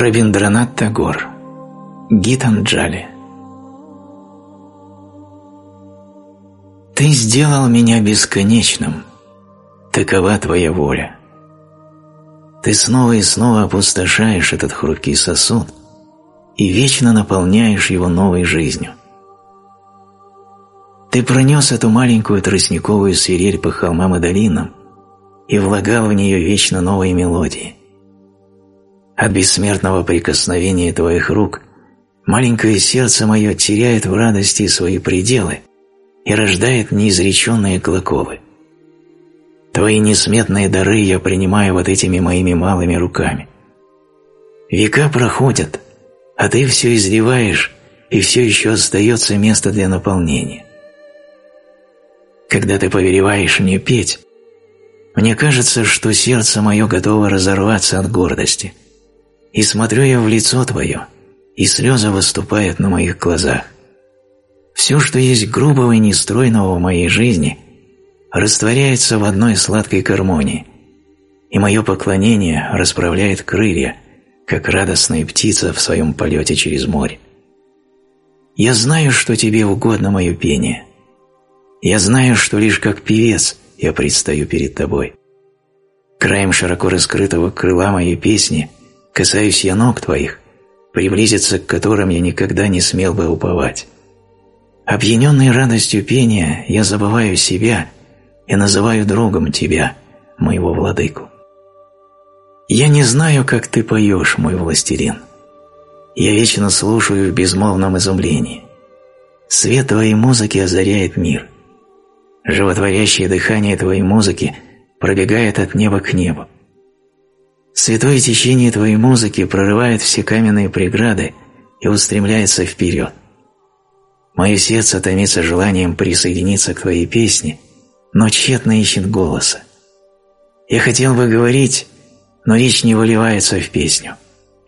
Рабиндранат Тагор Гитанджали Ты сделал меня бесконечным, такова твоя воля. Ты снова и снова опустошаешь этот хрупкий сосуд и вечно наполняешь его новой жизнью. Ты пронес эту маленькую тростниковую свирель по холмам и долинам и влагал в нее вечно новые мелодии. От бессмертного прикосновения твоих рук маленькое сердце мое теряет в радости свои пределы и рождает неизреченные глаголы. Твои несметные дары я принимаю вот этими моими малыми руками. Века проходят, а ты все изливаешь, и все еще остается место для наполнения. Когда ты повелеваешь мне петь, мне кажется, что сердце мое готово разорваться от гордости – и смотрю я в лицо твое, и слезы выступают на моих глазах. Все, что есть грубого и нестройного в моей жизни, растворяется в одной сладкой гармонии, и мое поклонение расправляет крылья, как радостная птица в своем полете через море. Я знаю, что тебе угодно мое пение. Я знаю, что лишь как певец я предстаю перед тобой. Краем широко раскрытого крыла моей песни – Касаюсь я ног твоих, приблизиться к которым я никогда не смел бы уповать. Опьяненный радостью пения я забываю себя и называю другом тебя, моего владыку. Я не знаю, как ты поешь, мой властелин. Я вечно слушаю в безмолвном изумлении. Свет твоей музыки озаряет мир. Животворящее дыхание твоей музыки пробегает от неба к небу. Святое течение твоей музыки прорывает все каменные преграды и устремляется вперед. Мое сердце томится желанием присоединиться к твоей песне, но тщетно ищет голоса. Я хотел бы говорить, но речь не выливается в песню.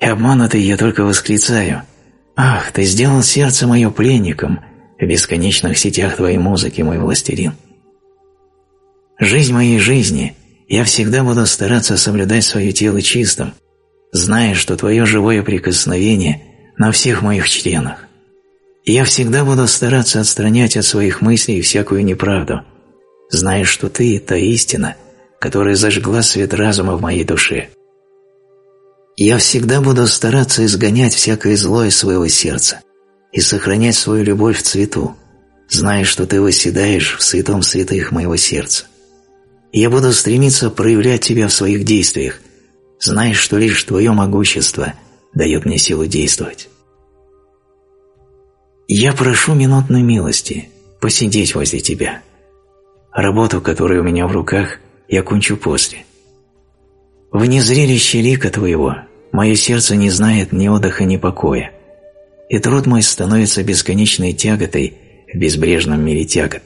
И обманутый я только восклицаю «Ах, ты сделал сердце мое пленником в бесконечных сетях твоей музыки, мой властелин». Жизнь моей жизни – я всегда буду стараться соблюдать свое тело чистым, зная, что твое живое прикосновение на всех моих членах. Я всегда буду стараться отстранять от своих мыслей всякую неправду, зная, что ты – та истина, которая зажгла свет разума в моей душе. Я всегда буду стараться изгонять всякое зло из своего сердца и сохранять свою любовь в цвету, зная, что ты восседаешь в святом святых моего сердца я буду стремиться проявлять тебя в своих действиях, зная, что лишь твое могущество дает мне силу действовать. Я прошу минутной милости посидеть возле тебя. Работу, которая у меня в руках, я кончу после. Вне зрелища лика твоего мое сердце не знает ни отдыха, ни покоя, и труд мой становится бесконечной тяготой в безбрежном мире тягот.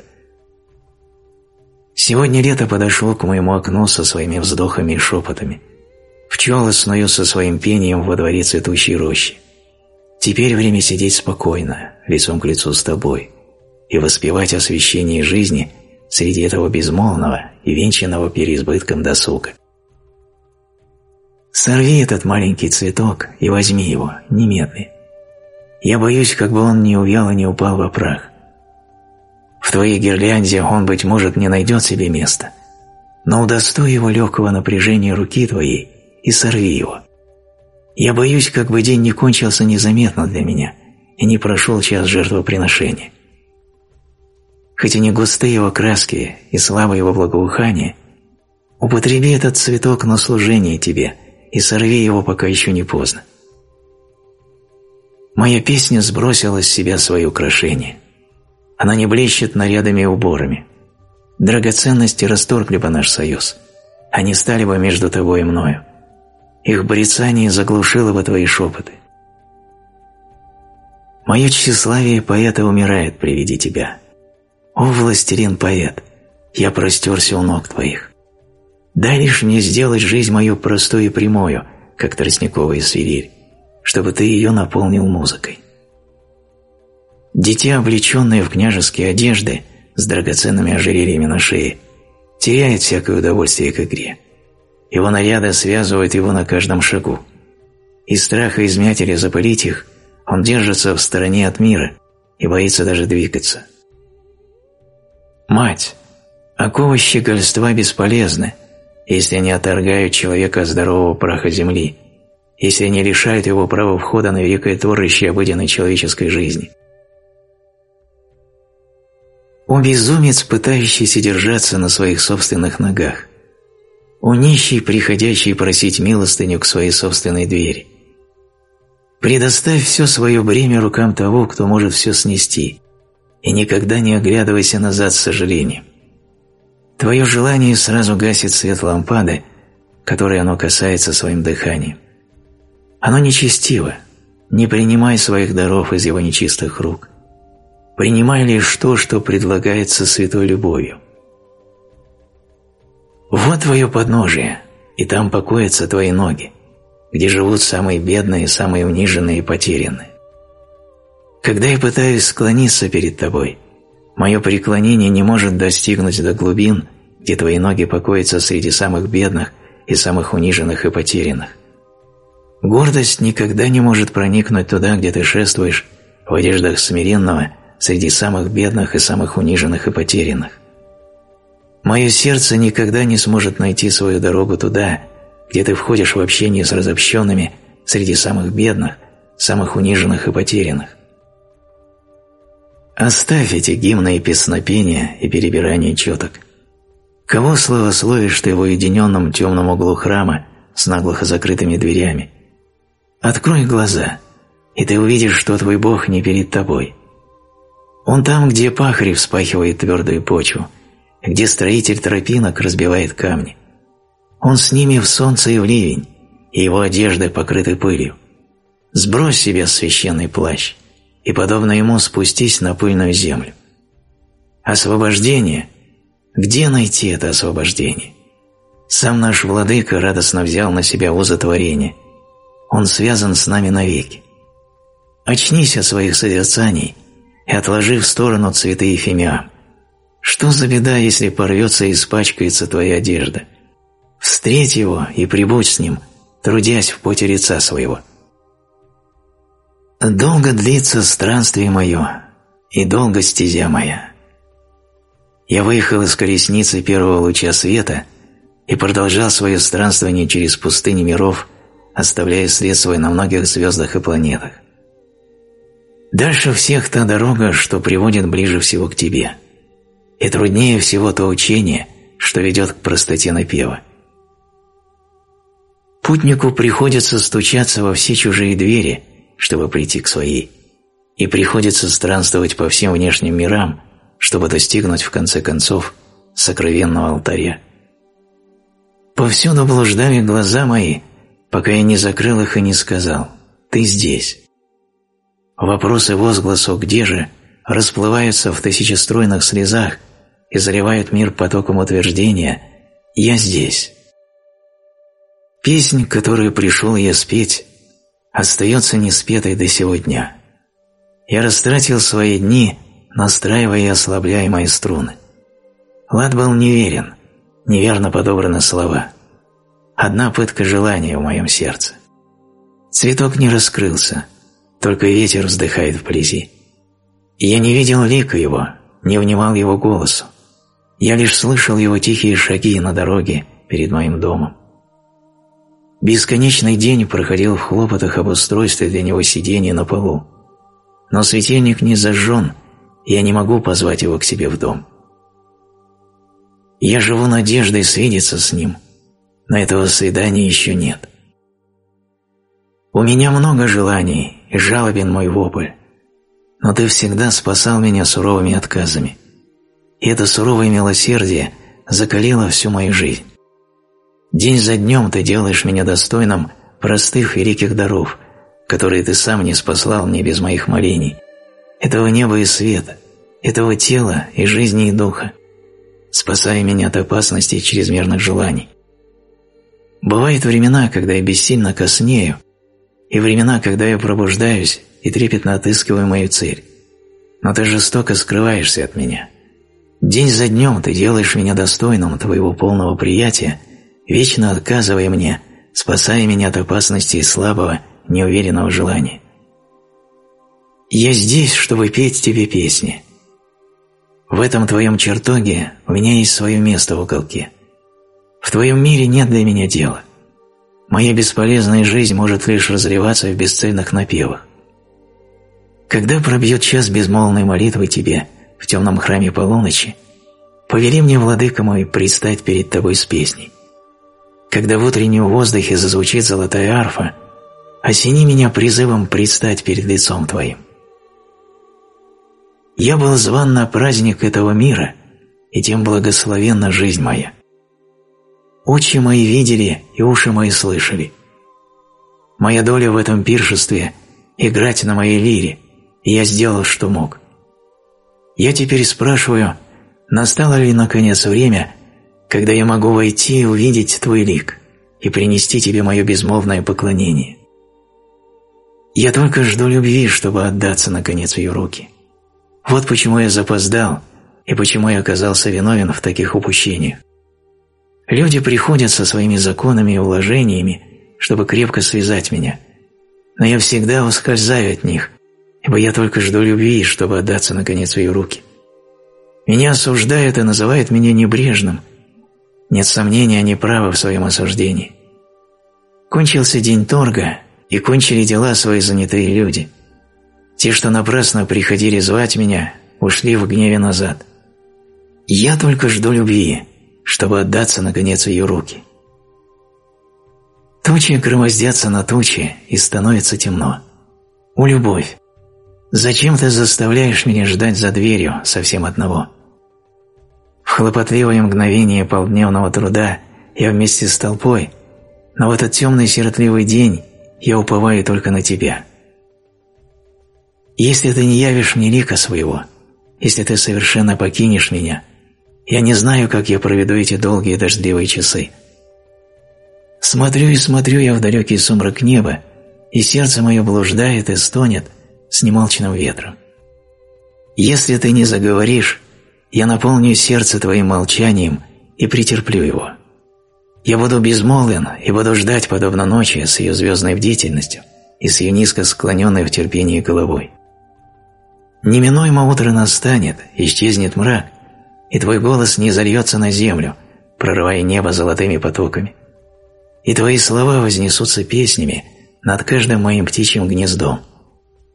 Сегодня лето подошло к моему окну со своими вздохами и шепотами. Пчелы снуют со своим пением во дворе цветущей рощи. Теперь время сидеть спокойно, лицом к лицу с тобой, и воспевать о священии жизни среди этого безмолвного и венчанного переизбытком досуга. Сорви этот маленький цветок и возьми его, немедли. Я боюсь, как бы он не увял и не упал во прах. В твоей гирлянде он, быть может, не найдет себе места, но удостой его легкого напряжения руки твоей и сорви его. Я боюсь, как бы день не кончился незаметно для меня и не прошел час жертвоприношения. Хоть и не густые его краски и слабое его благоухание, употреби этот цветок на служение тебе и сорви его, пока еще не поздно. Моя песня сбросила с себя свои украшения – она не блещет нарядами и уборами. Драгоценности расторгли бы наш союз. Они стали бы между тобой и мною. Их брецание заглушило бы твои шепоты. Мое тщеславие поэта умирает при виде тебя. О, властелин поэт, я простерся у ног твоих. Дай лишь мне сделать жизнь мою простую и прямую, как тростниковая свирель, чтобы ты ее наполнил музыкой. Дитя, облеченное в княжеские одежды с драгоценными ожерельями на шее, теряет всякое удовольствие к игре. Его наряды связывают его на каждом шагу. Из страха измять или запылить их он держится в стороне от мира и боится даже двигаться. Мать, оковы щегольства бесполезны, если они отторгают человека здорового праха земли, если они лишают его права входа на великое творище обыденной человеческой жизни. О безумец, пытающийся держаться на своих собственных ногах. О нищий, приходящий просить милостыню к своей собственной двери. Предоставь все свое бремя рукам того, кто может все снести, и никогда не оглядывайся назад с сожалением. Твое желание сразу гасит свет лампады, которой оно касается своим дыханием. Оно нечестиво, не принимай своих даров из его нечистых рук. Принимай лишь то, что предлагается святой любовью. Вот твое подножие, и там покоятся твои ноги, где живут самые бедные, самые униженные и потерянные. Когда я пытаюсь склониться перед тобой, мое преклонение не может достигнуть до глубин, где твои ноги покоятся среди самых бедных и самых униженных и потерянных. Гордость никогда не может проникнуть туда, где ты шествуешь в одеждах смиренного среди самых бедных и самых униженных и потерянных. Мое сердце никогда не сможет найти свою дорогу туда, где ты входишь в общение с разобщенными среди самых бедных, самых униженных и потерянных. Оставь эти гимны и песнопения и перебирание четок. Кого славословишь ты в уединенном темном углу храма с наглухо закрытыми дверями? Открой глаза, и ты увидишь, что твой Бог не перед тобой. Он там, где пахарь вспахивает твердую почву, где строитель тропинок разбивает камни. Он с ними в солнце и в ливень, и его одежды покрыты пылью. Сбрось себе священный плащ – и, подобно ему, спустись на пыльную землю. Освобождение. Где найти это освобождение? Сам наш Владыка радостно взял на себя узы. Он связан с нами навеки. Очнись от своих созерцаний и отложи в сторону цветы эфемиам. Что за беда, если порвется и испачкается твоя одежда? Встреть его и прибудь с ним, трудясь в поте лица своего. Долго длится странствие мое, и долго стезя моя. Я выехал из колесницы первого луча света и продолжал свое странствование через пустыни миров, оставляя след свой на многих звездах и планетах. Дальше всех та дорога, что приводит ближе всего к тебе, и труднее всего то учение, что ведет к простоте напева. Путнику приходится стучаться во все чужие двери – чтобы прийти к своей, и приходится странствовать по всем внешним мирам, чтобы достигнуть в конце концов сокровенного алтаря. Повсюду блуждали глаза мои, пока я не закрыл их и не сказал «Ты здесь». Вопросы возгласу «Где же?» расплываются в тысячестройных слезах и заливают мир потоком утверждения «Я здесь». Песнь, которую пришел я спеть, остается неспетой до сего дня. Я растратил свои дни, настраивая и ослабляя мои струны. Лад был неверен, неверно подобраны слова. Одна пытка желания в моем сердце. Цветок не раскрылся, только ветер вздыхает вблизи. Я не видел лика его, не внимал его голосу. Я лишь слышал его тихие шаги на дороге перед моим домом. Бесконечный день проходил в хлопотах об устройстве для него сидения на полу. Но светильник не зажжен, я не могу позвать его к себе в дом. Я живу надеждой свидеться с ним, но этого свидания еще нет. У меня много желаний, и жалобен мой вопль, но ты всегда спасал меня суровыми отказами, и это суровое милосердие закалило всю мою жизнь. День за днем ты делаешь меня достойным простых великих даров, которые ты сам не спаслал мне без моих молений, этого неба и света, этого тела и жизни и духа, спасая меня от опасности и чрезмерных желаний. Бывают времена, когда я бессильно коснею, и времена, когда я пробуждаюсь и трепетно отыскиваю мою цель. Но ты жестоко скрываешься от меня. День за днем ты делаешь меня достойным твоего полного приятия вечно отказывая мне, спасая меня от опасностей слабого неуверенного желания. Я здесь, чтобы петь тебе песни. В этом твоем чертоге у меня есть свое место в уголке. В твоем мире нет для меня дела. Моя бесполезная жизнь может лишь разливаться в бесцельных напевах. Когда пробьет час безмолвной молитвы тебе в темном храме полуночи, повели мне, владыка мой, предстать перед тобой с песней. Когда в утреннем воздухе зазвучит золотая арфа, осени меня призывом предстать перед лицом твоим. Я был зван на праздник этого мира, и тем благословенна жизнь моя. Очи мои видели и уши мои слышали. Моя доля в этом пиршестве – играть на моей лире, и я сделал, что мог. Я теперь спрашиваю, настало ли наконец время, когда я могу войти и увидеть Твой лик и принести Тебе мое безмолвное поклонение. Я только жду любви, чтобы отдаться наконец в ее руки. Вот почему я запоздал и почему я оказался виновен в таких упущениях. Люди приходят со своими законами и уложениями, чтобы крепко связать меня, но я всегда ускользаю от них, ибо я только жду любви, чтобы отдаться наконец в ее руки. Меня осуждают и называют меня небрежным. Нет сомнения, они правы в своем осуждении. Кончился день торга, и кончили дела свои занятые люди. Те, что напрасно приходили звать меня, ушли в гневе назад. Я только жду любви, чтобы отдаться, наконец, в ее руки. Тучи громоздятся на тучи, и становится темно. У любовь, зачем ты заставляешь меня ждать за дверью совсем одного? В хлопотливое мгновение полдневного труда я вместе с толпой, но в этот темный сиротливый день я уповаю только на тебя. Если ты не явишь мне лика своего, если ты совершенно покинешь меня – я не знаю, как я проведу эти долгие дождливые часы. Смотрю и смотрю я в далекий сумрак неба, и сердце мое блуждает и стонет с немолчным ветром. Если ты не заговоришь, я наполню сердце твоим молчанием и претерплю его. Я буду безмолвен и буду ждать, подобно ночи, с ее звездной бдительностью и с ее низко склоненной в терпении головой. Неминуемо утро настанет, исчезнет мрак, и твой голос не зальется на землю, прорывая небо золотыми потоками. И твои слова вознесутся песнями над каждым моим птичьим гнездом,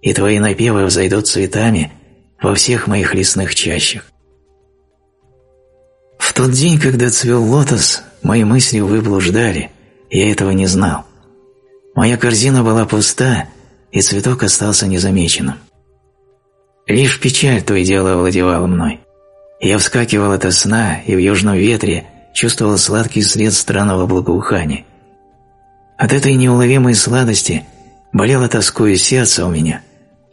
и твои напевы взойдут цветами во всех моих лесных чащах. В тот день, когда цвел лотос, мои мысли выблуждали, я этого не знал. Моя корзина была пуста, и цветок остался незамеченным. Лишь печаль то и дело овладевала мной. Я вскакивал от сна и в южном ветре чувствовал сладкий след странного благоухания. От этой неуловимой сладости болело тоскою сердце у меня,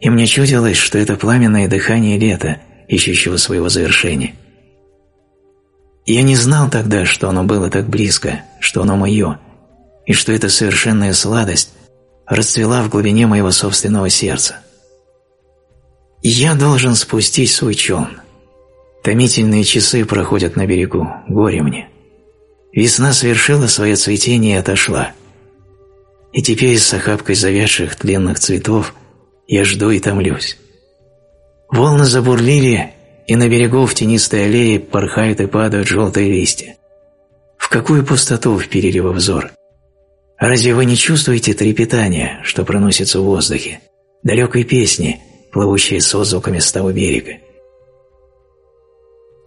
и мне чудилось, что это пламенное дыхание лета, ищущего своего завершения. Я не знал тогда, что оно было так близко, что оно мое, и что эта совершенная сладость расцвела в глубине моего собственного сердца. Я должен спустить свой челн, Томительные часы проходят на берегу, горе мне. Весна совершила свое цветение и отошла. И теперь с охапкой завядших длинных цветов я жду и томлюсь. Волны забурлили, и на берегу в тенистой аллее порхают и падают желтые листья. В какую пустоту вперили во взор? Разве вы не чувствуете трепетания, что проносится в воздухе, далекой песни, плывущие с отзвуками с того берега?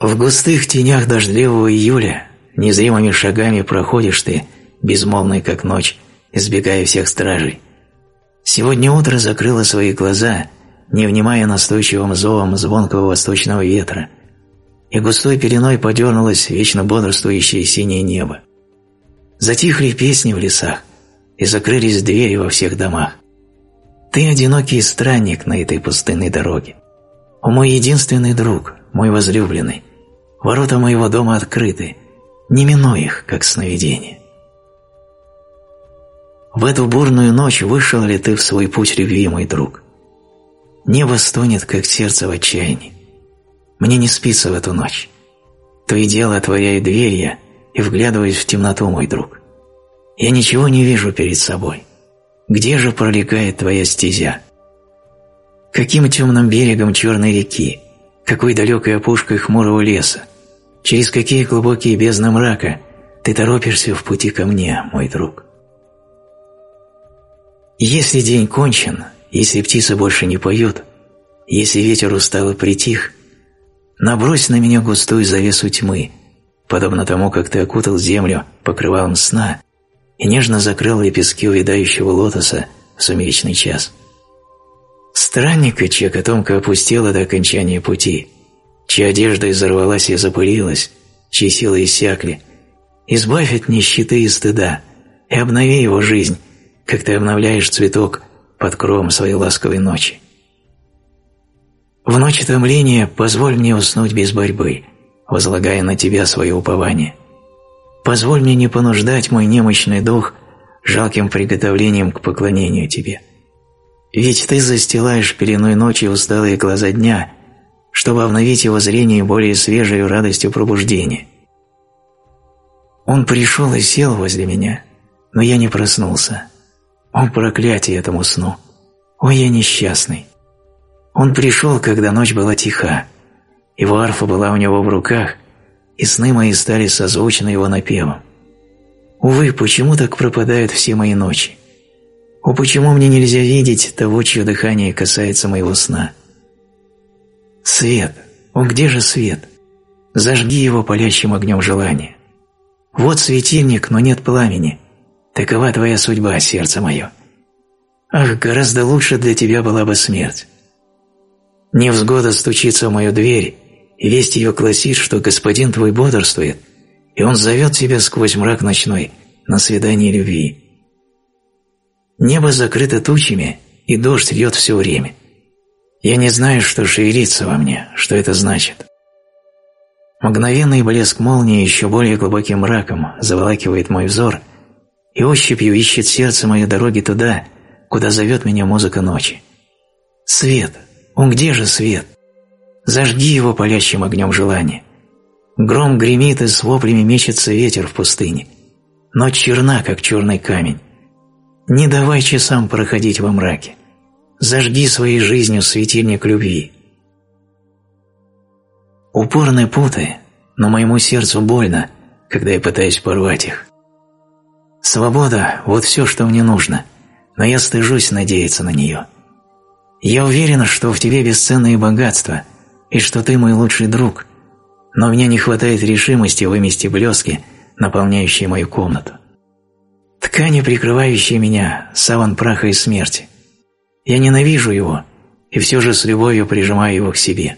В густых тенях дождливого июля незримыми шагами проходишь ты, безмолвный как ночь, избегая всех стражей. Сегодня утро закрыло свои глаза, не внимая настойчивым зовом звонкого восточного ветра, и густой пеленой подернулось вечно бодрствующее синее небо. Затихли песни в лесах, и закрылись двери во всех домах. Ты одинокий странник на этой пустынной дороге. О мой единственный друг, мой возлюбленный, Ворота моего дома открыты, не минуй их, как сновидение. В эту бурную ночь вышел ли ты в свой путь, любимый друг? Небо стонет, как сердце в отчаянии. Мне не спится в эту ночь. То и дело отворяю дверь я и вглядываюсь в темноту, мой друг. Я ничего не вижу перед собой. где же пролегает твоя стезя? Каким темным берегом черной реки, какой далекой опушкой хмурого леса, через какие глубокие бездны мрака ты торопишься в пути ко мне, мой друг? Если день кончен, если птицы больше не поют, если ветер устал и притих, набрось на меня густую завесу тьмы, подобно тому, как ты окутал землю покрывалом сна и нежно закрыл лепестки увядающего лотоса в сумеречный час. Странника, чья котомка опустела до окончания пути, чья одежда изорвалась и запылилась, чьи силы иссякли, избавь от нищеты и стыда и обнови его жизнь, как ты обновляешь цветок под кровом своей ласковой ночи. В ночь томления позволь мне уснуть без борьбы, возлагая на тебя свое упование. Позволь мне не понуждать мой немощный дух жалким приготовлением к поклонению тебе. Ведь ты застилаешь пеленой ночи усталые глаза дня, чтобы обновить его зрение более свежей радостью пробуждения. Он пришел и сел возле меня, но я не проснулся. О, проклятие этому сну! О, я несчастный! Он пришел, когда ночь была тиха, его арфа была у него в руках, и сны мои стали созвучны его напевом. Увы, почему так пропадают все мои ночи? О, почему мне нельзя видеть того, чье дыхание касается моего сна? Свет! О, где же свет? Зажги его палящим огнем желания. Вот светильник, но нет пламени. Такова твоя судьба, сердце мое. Ах, гораздо лучше для тебя была бы смерть. Невзгода стучится в мою дверь, и весть ее гласит, что господин твой бодрствует, и он зовет тебя сквозь мрак ночной на свидание любви. Небо закрыто тучами, и дождь льет все время. Я не знаю, что шевелится во мне, что это значит. Мгновенный блеск молнии еще более глубоким мраком заволакивает мой взор, и ощупью ищет сердце мое дороги туда, куда зовет меня музыка ночи. Свет! Он где же свет? Зажги его палящим огнем желания. Гром гремит и с воплями мечется ветер в пустыне. Ночь черна, как черный камень. Не давай часам проходить во мраке. Зажги своей жизнью светильник любви. Упорные путы, но моему сердцу больно, когда я пытаюсь порвать их. Свобода – вот все, что мне нужно, но я стыжусь надеяться на нее. Я уверен, что в тебе бесценные богатства – и что ты мой лучший друг, но мне не хватает решимости вымести блески, наполняющие мою комнату. Ткани, прикрывающие меня, саван праха и смерти. Я ненавижу его, и все же с любовью прижимаю его к себе.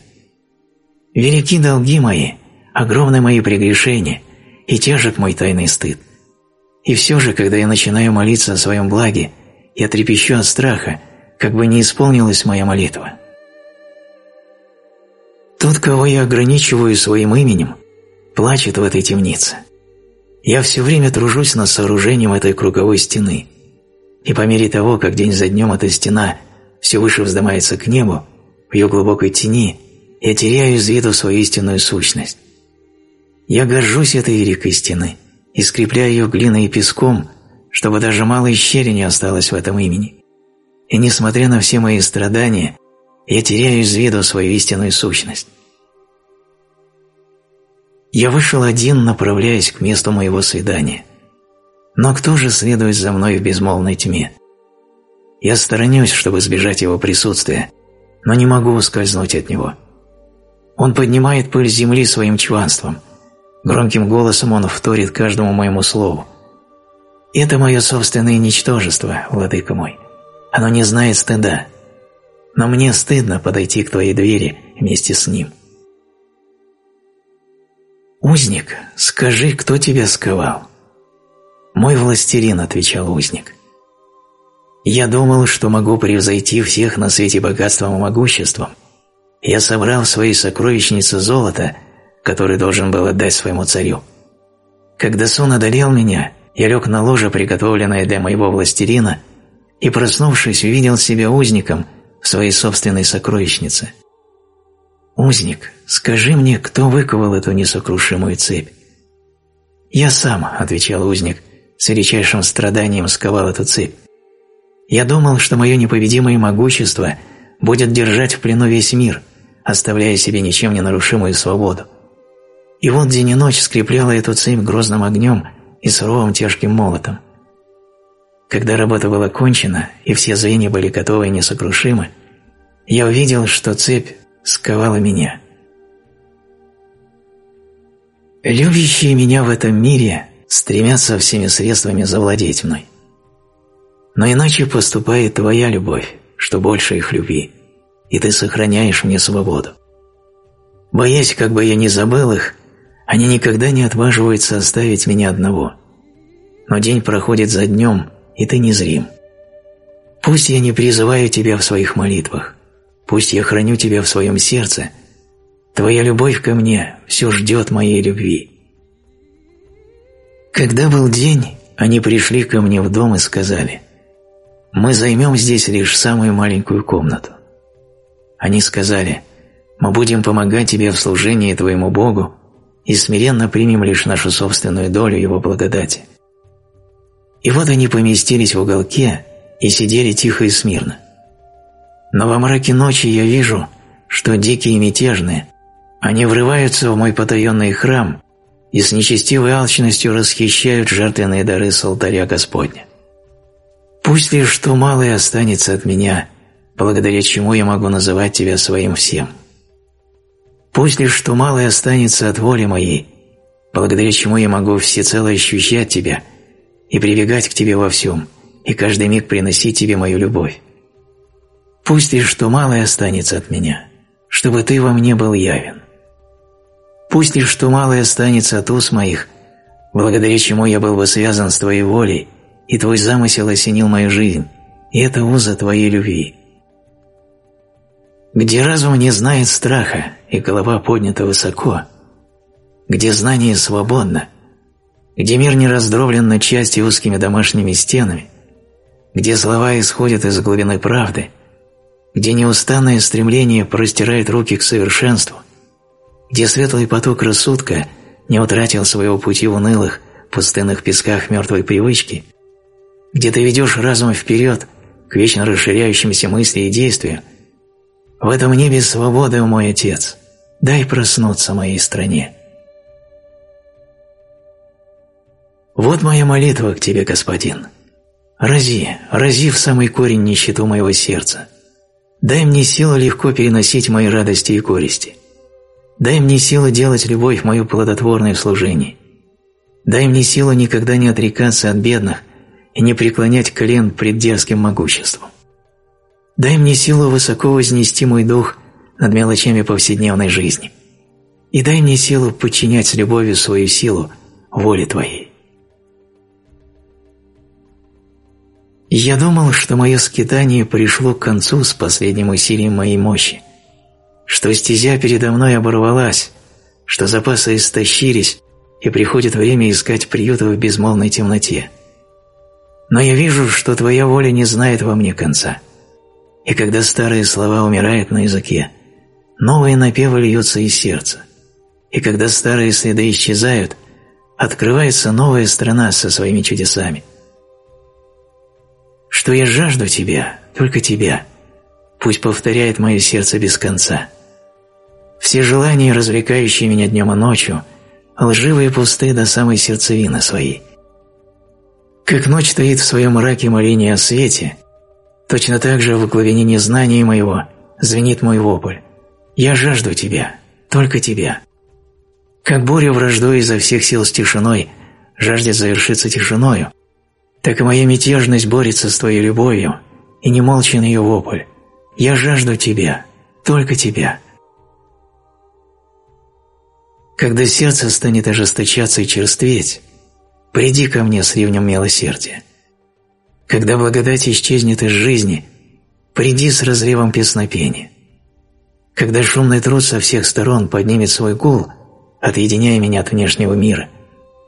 Велики долги мои, огромны мои прегрешения, и тяжек мой тайный стыд. И все же, когда я начинаю молиться о своем благе, я трепещу от страха, как бы не исполнилась моя молитва. Тот, кого я ограничиваю своим именем, плачет в этой темнице. Я все время тружусь над сооружением этой круговой стены, и по мере того, как день за днем эта стена все выше вздымается к небу, в ее глубокой тени, я теряю из виду свою истинную сущность. Я горжусь этой великой стены и скрепляю ее глиной и песком, чтобы даже малой щели не осталось в этом имени. И несмотря на все мои страдания, я теряю из виду свою истинную сущность. Я вышел один, направляясь к месту моего свидания. Но кто же следует за мной в безмолвной тьме? Я сторонюсь, чтобы избежать его присутствия, но не могу ускользнуть от него. Он поднимает пыль земли своим чванством. Громким голосом он вторит каждому моему слову. Это мое собственное ничтожество, владыка мой. Оно не знает стыда но мне стыдно подойти к твоей двери вместе с ним. «Узник, скажи, кто тебя сковал?» «Мой властелин», — отвечал узник. «Я думал, что могу превзойти всех на свете богатством и могуществом. Я собрал в своей сокровищнице золото, которое должен был отдать своему царю. Когда сон одолел меня, я лег на ложе, приготовленное для моего властелина, и, проснувшись, увидел себя узником — в своей собственной сокровищнице. «Узник, скажи мне, кто выковал эту несокрушимую цепь?» «Я сам», — отвечал узник, — «с величайшим страданием сковал эту цепь. Я думал, что мое непобедимое могущество будет держать в плену весь мир, оставляя себе ничем не нарушимую свободу. И вот день и ночь скрепляла эту цепь грозным огнем и суровым тяжким молотом. Когда работа была кончена и все звенья были готовы и несокрушимы, я увидел, что цепь сковала меня. Любящие меня в этом мире стремятся всеми средствами завладеть мной. Но иначе поступает твоя любовь, что больше их любви, и ты сохраняешь мне свободу. Боясь, как бы я не забыл их, они никогда не отваживаются оставить меня одного. Но день проходит за днем, и ты незрим. Пусть я не призываю тебя в своих молитвах, пусть я храню тебя в своем сердце, твоя любовь ко мне все ждет моей любви. Когда был день, они пришли ко мне в дом и сказали, «Мы займем здесь лишь самую маленькую комнату». Они сказали, «Мы будем помогать тебе в служении твоему Богу и смиренно примем лишь нашу собственную долю Его благодати». И вот они поместились в уголке и сидели тихо и смирно. Но во мраке ночи я вижу, что дикие и мятежные, они врываются в мой потаенный храм и с нечестивой алчностью расхищают жертвенные дары с алтаря Господня. Пусть лишь что малое останется от меня, благодаря чему я могу называть тебя своим всем. Пусть лишь что малое останется от воли моей, благодаря чему я могу всецело ощущать тебя – и прибегать к Тебе во всем, и каждый миг приносить Тебе мою любовь. Пусть лишь что малое останется от меня, чтобы Ты во мне был явен. Пусть лишь что малое останется от уст моих, благодаря чему я был бы связан с Твоей волей, и Твой замысел осенил мою жизнь, и это уза Твоей любви. Где разум не знает страха, и голова поднята высоко, где знание свободно, где мир не раздроблен на части узкими домашними стенами, где слова исходят из глубины правды, где неустанное стремление простирает руки к совершенству, где светлый поток рассудка не утратил своего пути в унылых, пустынных песках мертвой привычки, где ты ведешь разум вперед к вечно расширяющимся мысли и действию, в этом небе свободы, мой Отец, дай проснуться моей стране. Вот моя молитва к Тебе, Господин. Рази, рази в самый корень нищету моего сердца. Дай мне силу легко переносить мои радости и горести. Дай мне силу делать любовь мою плодотворное в служении. Дай мне силу никогда не отрекаться от бедных и не преклонять колен пред дерзким могуществом. Дай мне силу высоко вознести мой дух над мелочами повседневной жизни. И дай мне силу подчинять с любовью свою силу воле Твоей. Я думал, что мое скитание пришло к концу с последним усилием моей мощи, что стезя передо мной оборвалась, что запасы истощились и приходит время искать приюта в безмолвной темноте. Но я вижу, что твоя воля не знает во мне конца. И когда старые слова умирают на языке, новые напевы льются из сердца. И когда старые следы исчезают, открывается новая страна со своими чудесами – что я жажду Тебя, только Тебя. Пусть повторяет мое сердце без конца. Все желания, развлекающие меня днем и ночью, лживые и пусты до самой сердцевины своей. Как ночь стоит в своем мраке моления о свете, точно так же в глубине незнания моего звенит мой вопль. Я жажду Тебя, только Тебя. Как буря враждой изо всех сил с тишиной жаждет завершиться тишиною, так и моя мятежность борется с твоей любовью, и не молчен ее вопль. Я жажду тебя, только тебя. Когда сердце станет ожесточаться и черстветь, приди ко мне с ливнем милосердия. Когда благодать исчезнет из жизни, приди с разревом песнопения. Когда шумный труд со всех сторон поднимет свой гул, отъединяя меня от внешнего мира,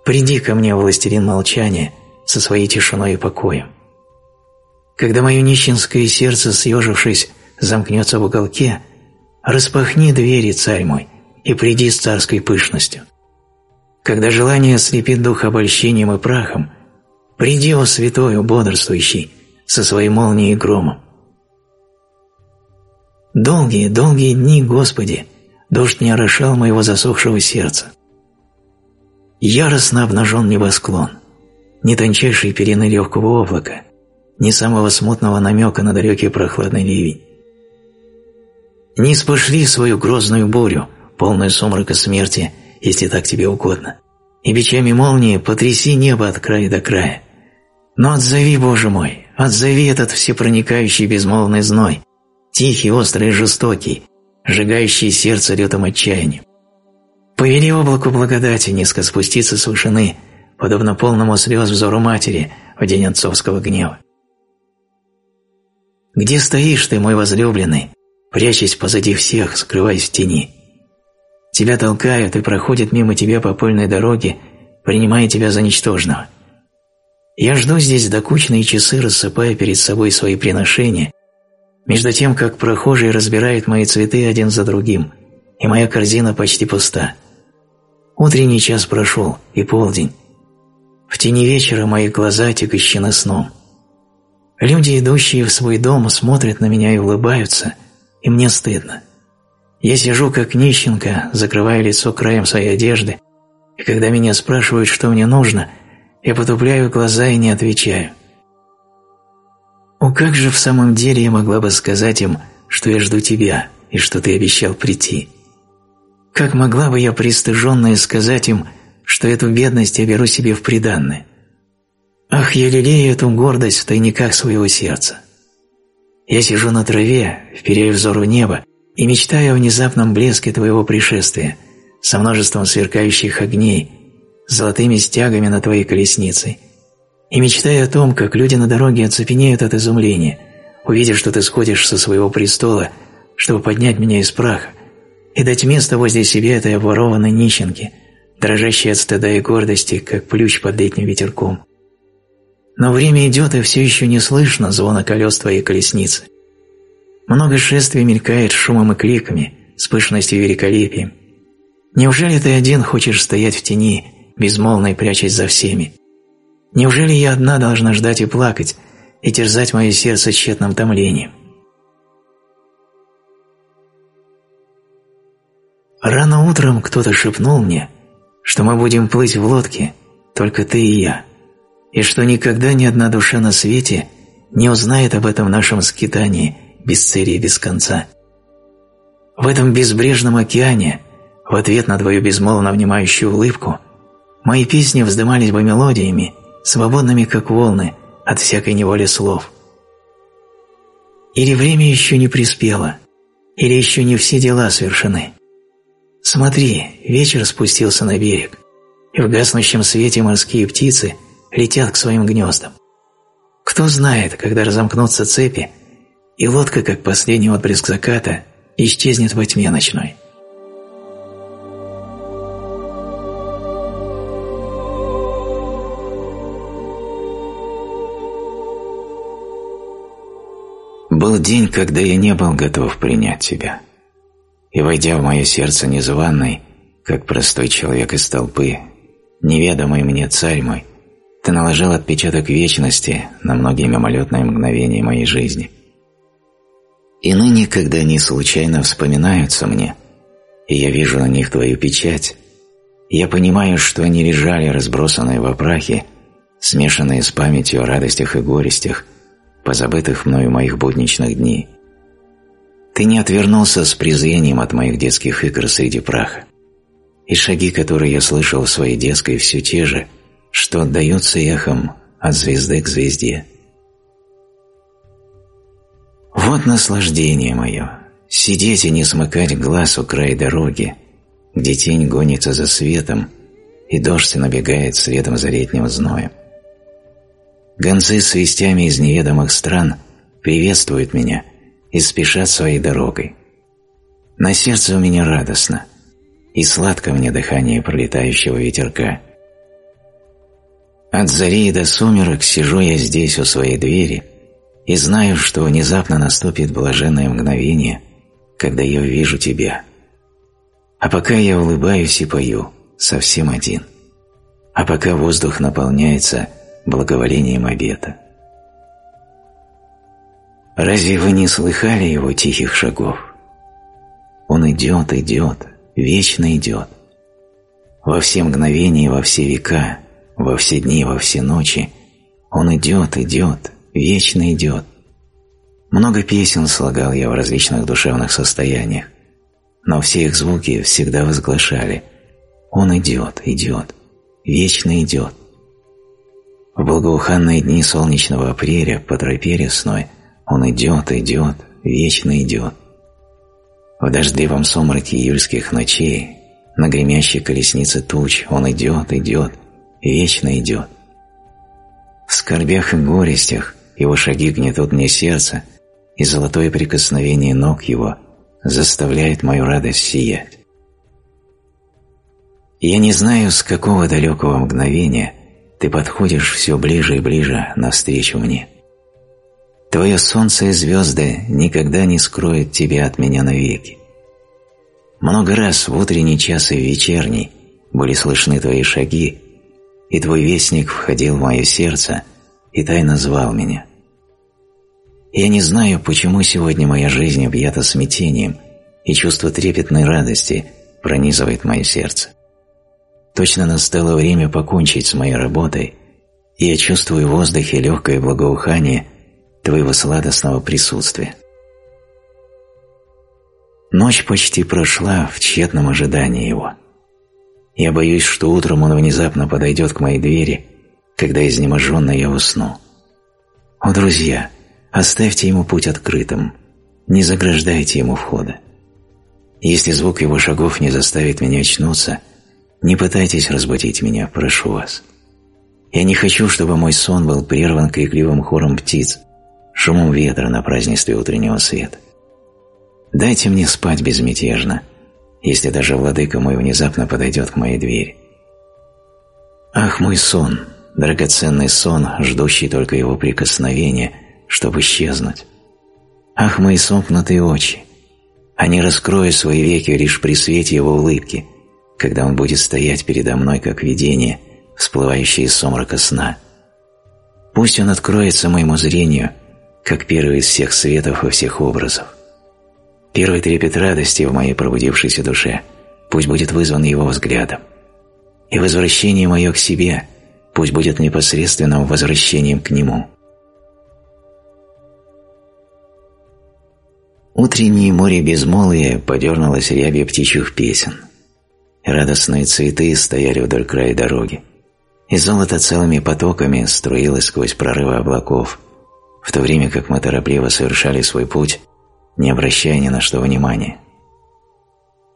приди ко мне, властелин молчания, со своей тишиной и покоем. Когда мое нищенское сердце, съежившись, замкнется в уголке, распахни двери, царь мой, и приди с царской пышностью. Когда желание слепит дух обольщением и прахом, приди, о святой, бодрствующий, со своей молнией и громом. Долгие, долгие дни, Господи, дождь не орошал моего засохшего сердца. Яростно обнажен небосклон, ни тончайшей перены легкого облака, ни самого смутного намека на далекий прохладный ливень. Не спошли свою грозную бурю, полную сумрака смерти, если так тебе угодно, и бичами молнии потряси небо от края до края. Но отзови, Боже мой, отзови этот всепроникающий безмолвный зной, тихий, острый и жестокий, сжигающий сердце лютым отчаянием. Повели облаку благодати низко спуститься с вышины, подобно полному слез взору матери в день отцовского гнева. Где стоишь ты, мой возлюбленный, прячась позади всех, скрываясь в тени? Тебя толкают и проходят мимо тебя по пыльной дороге, принимая тебя за ничтожного. Я жду здесь докучные часы, рассыпая перед собой свои приношения, между тем, как прохожие разбирают мои цветы один за другим, и моя корзина почти пуста. Утренний час прошел, и полдень. В тени вечера мои глаза тягощены сном. Люди, идущие в свой дом, смотрят на меня и улыбаются, и мне стыдно. Я сижу как нищенка, закрывая лицо краем своей одежды, и когда меня спрашивают, что мне нужно, я потупляю глаза и не отвечаю. О, как же в самом деле я могла бы сказать им, что я жду тебя и что ты обещал прийти? Как могла бы я пристыженная сказать им, что эту бедность я беру себе в приданное? Ах, я лелею эту гордость в тайниках своего сердца. Я сижу на траве, вперяя взор в небо, и мечтаю о внезапном блеске твоего пришествия, со множеством сверкающих огней, золотыми стягами на твоей колеснице, и мечтаю о том, как люди на дороге оцепенеют от изумления, увидев, что ты сходишь со своего престола, чтобы поднять меня из праха, и дать место возле себя этой обворованной нищенке, дрожащей от стыда и гордости, как плющ под летним ветерком. Но время идет, и все еще не слышно звона колес твоей колесницы. Много шествий мелькает шумом и кликами, с пышностью великолепием. Неужели ты один хочешь стоять в тени, безмолвно и прячась за всеми? Неужели я одна должна ждать и плакать, и терзать мое сердце тщетным томлением? Рано утром кто-то шепнул мне, что мы будем плыть в лодке, только ты и я, и что никогда ни одна душа на свете не узнает об этом нашем скитании без цели и без конца. В этом безбрежном океане, в ответ на твою безмолвно внимающую улыбку, мои песни вздымались бы мелодиями, свободными как волны от всякой неволи слов. Или время еще не приспело, или еще не все дела совершены – Смотри, вечер спустился на берег, и в гаснущем свете морские птицы летят к своим гнездам. Кто знает, когда разомкнутся цепи, и лодка, как последний отблеск заката, исчезнет во тьме ночной. Был день, когда я не был готов принять тебя и, войдя в мое сердце незваный, как простой человек из толпы, неведомый мне царь мой, ты наложил отпечаток вечности на многие мимолетные мгновения моей жизни. И ныне, когда они случайно вспоминаются мне, и я вижу на них твою печать, я понимаю, что они лежали, разбросанные в опрахе, смешанные с памятью о радостях и горестях, позабытых мною моих будничных дней. Ты не отвернулся с презрением от моих детских игр среди праха. И шаги, которые я слышал в своей детской, все те же, что отдаются эхом от звезды к звезде. Вот наслаждение мое – сидеть и не смыкать глаз у края дороги, где тень гонится за светом, и дождь набегает следом за летним зноем. Гонцы с вестями из неведомых стран приветствуют меня – и спешат своей дорогой. На сердце у меня радостно, и сладко мне дыхание пролетающего ветерка. От зари до сумерок сижу я здесь у своей двери и знаю, что внезапно наступит блаженное мгновение, когда я увижу тебя. А пока я улыбаюсь и пою, совсем один. А пока воздух наполняется благоволением обета. Разве вы не слыхали его тихих шагов? Он идет, идет, вечно идет. Во все мгновения, во все века, во все дни, во все ночи Он идет, идет, вечно идет. Много песен слагал я в различных душевных состояниях, но все их звуки всегда возглашали «Он идет, идет, вечно идет». В благоуханные дни солнечного апреля по тропе лесной Он идет, идет, вечно идет. В дождливом сумраке июльских ночей на гремящей колеснице туч Он идет, идет, вечно идет. В скорбях и горестях Его шаги гнетут мне сердце – и золотое прикосновение ног его заставляет мою радость сиять. Я не знаю, с какого далекого мгновения ты подходишь все ближе и ближе навстречу мне. Твое солнце и звезды никогда не скроют тебя от меня навеки. Много раз в утренний час и вечерний были слышны твои шаги, и твой вестник входил в мое сердце и тайно звал меня – я не знаю, почему сегодня моя жизнь объята смятением, и чувство трепетной радости пронизывает мое сердце. Точно настало время покончить с моей работой, и я чувствую в воздухе легкое благоухание твоего сладостного присутствия. Ночь почти прошла в тщетном ожидании его. Я боюсь, что утром он внезапно подойдет к моей двери, когда изнеможенно я усну. О, друзья! Оставьте ему путь открытым, не заграждайте ему входа. Если звук его шагов не заставит меня очнуться, не пытайтесь разбудить меня, прошу вас. Я не хочу, чтобы мой сон был прерван крикливым хором птиц, шумом ветра на празднестве утреннего света. Дайте мне спать безмятежно, если даже владыка мой внезапно подойдет к моей двери. Ах, мой сон, драгоценный сон, ждущий только его прикосновения – чтобы исчезнуть. Ах, мои сомкнутые очи! Они раскроют свои веки лишь при свете его улыбки, когда он будет стоять передо мной, как видение, всплывающее из сумрака сна. Пусть он откроется моему зрению, как первый из всех светов и всех образов. Первый трепет радости в моей пробудившейся душе пусть будет вызван его взглядом. И возвращение мое к себе пусть будет непосредственным возвращением к нему – Утреннее море безмолвия подернулось рябью птичьих песен. Радостные цветы стояли вдоль края дороги, и золото целыми потоками струилось сквозь прорывы облаков, в то время как мы торопливо совершали свой путь, не обращая ни на что внимания.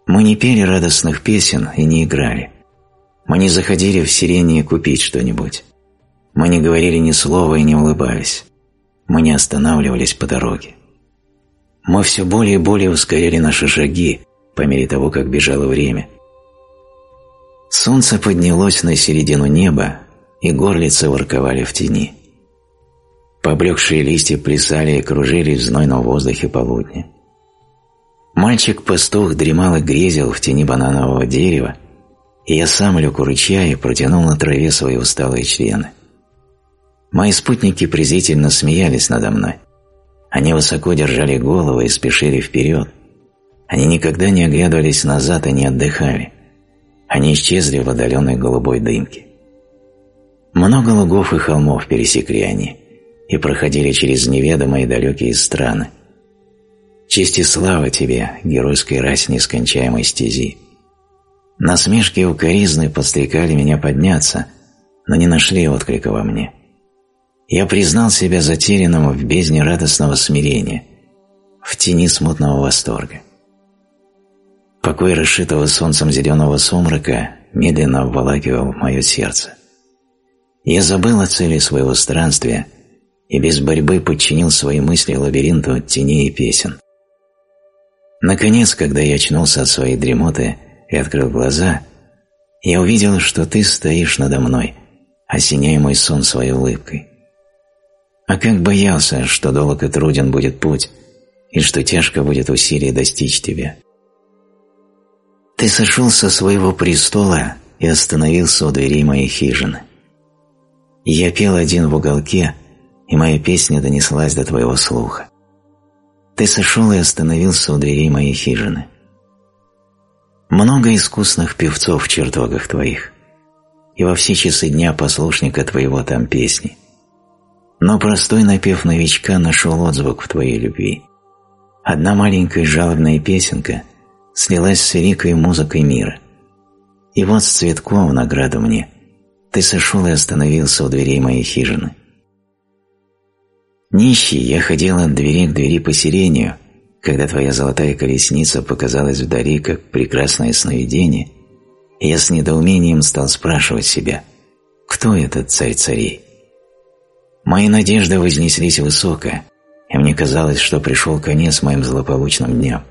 Мы не пели радостных песен и не играли. Мы не заходили в сирени купить что-нибудь. Мы не говорили ни слова и не улыбались. Мы не останавливались по дороге. Мы все более и более ускоряли наши шаги по мере того, как бежало время. Солнце поднялось на середину неба, и горлицы ворковали в тени. Поблекшие листья плясали и кружились в знойном воздухе полудня. Мальчик-пастух дремал и грезил в тени бананового дерева, я сам лег у ручья и протянул на траве свои усталые члены. Мои спутники презрительно смеялись надо мной. Они высоко держали головы и спешили вперед. Они никогда не оглядывались назад и не отдыхали. Они исчезли в отдаленной голубой дымке. Много лугов и холмов пересекли они и проходили через неведомые далекие страны. Честь и слава тебе, геройской рась нескончаемой стези. Насмешки и укоризны подстрекали меня подняться, но не нашли отклика во мне я признал себя затерянным в бездне радостного смирения, в тени смутного восторга. Покой расшитого солнцем зеленого сумрака медленно обволакивал мое сердце. Я забыл о цели своего странствия и без борьбы подчинил свои мысли лабиринту теней и песен. Наконец, когда я очнулся от своей дремоты и открыл глаза, я увидел, что ты стоишь надо мной, осеняя мой сон своей улыбкой. А как боялся, что долг и труден будет путь, и что тяжко будет усилие достичь тебя. Ты сошел со своего престола и остановился у дверей моей хижины. Я пел один в уголке, и моя песня донеслась до твоего слуха. Ты сошел и остановился у дверей моей хижины. Много искусных певцов в чертогах твоих, и во все часы дня послушника твоего там песни. Но простой напев новичка нашел отзвук в твоей любви. Одна маленькая жалобная песенка слилась с великой музыкой мира. И вот с цветком в награду мне ты сошел и остановился у дверей моей хижины. Нищий, я ходил от двери к двери по сирению, когда твоя золотая колесница показалась вдали, как прекрасное сновидение, я с недоумением стал спрашивать себя, кто этот царь царей? Мои надежды вознеслись высоко, и мне казалось, что пришел конец моим злополучным дням.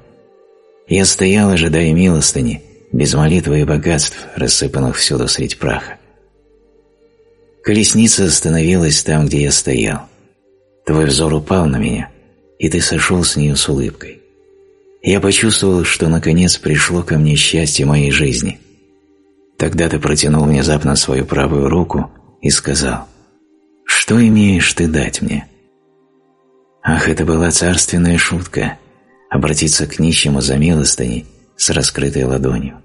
Я стоял, ожидая милостыни, без молитвы и богатств, рассыпанных всюду средь праха. Колесница остановилась там, где я стоял. Твой взор упал на меня, и ты сошел с нее с улыбкой. Я почувствовал, что наконец пришло ко мне счастье моей жизни. Тогда ты протянул внезапно свою правую руку и сказал, «Что имеешь ты дать мне?» Ах, это была царственная шутка – обратиться к нищему за милостыней с раскрытой ладонью.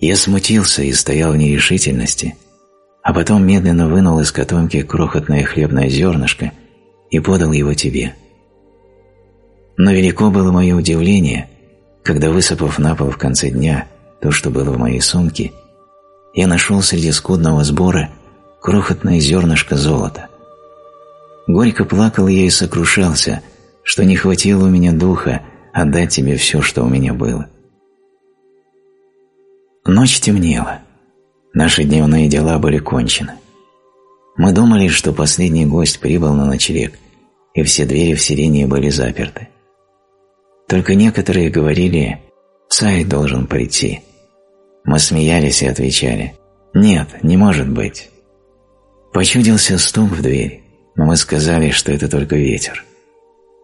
Я смутился и стоял в нерешительности, а потом медленно вынул из котомки крохотное хлебное зернышко – и подал его тебе. Но велико было мое удивление, когда, высыпав на пол в конце дня то, что было в моей сумке, я нашел среди скудного сбора крохотное зернышко золота. Горько плакал я и сокрушался, что не хватило у меня духа отдать тебе все, что у меня было. Ночь темнела. Наши дневные дела были кончены. Мы думали, что последний гость прибыл на ночлег, и все двери в сирении были заперты. Только некоторые говорили «Царь должен прийти». Мы смеялись и отвечали «Нет, не может быть». Почудился стук в дверь, но мы сказали, что это только ветер.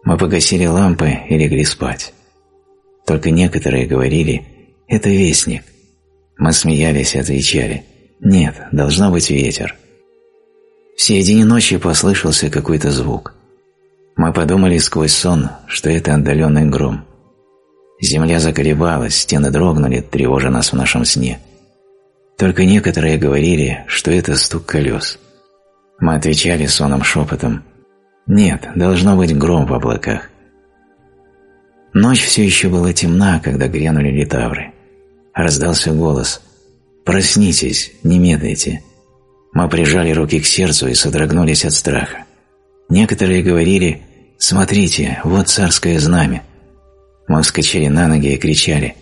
Мы погасили лампы и легли спать. Только некоторые говорили «Это вестник». Мы смеялись и отвечали «Нет, должно быть ветер». В середине ночи послышался какой-то звук. Мы подумали сквозь сон, что это отдаленный гром. Земля заколебалась, стены дрогнули, тревожа нас в нашем сне. Только некоторые говорили, что это стук колес. Мы отвечали соном шепотом «Нет, должно быть гром в облаках». Ночь все еще была темна, когда грянули литавры. Раздался голос «Проснитесь, не медлите». Мы прижали руки к сердцу и содрогнулись от страха. Некоторые говорили «Смотрите, вот царское знамя». Мы вскочили на ноги и кричали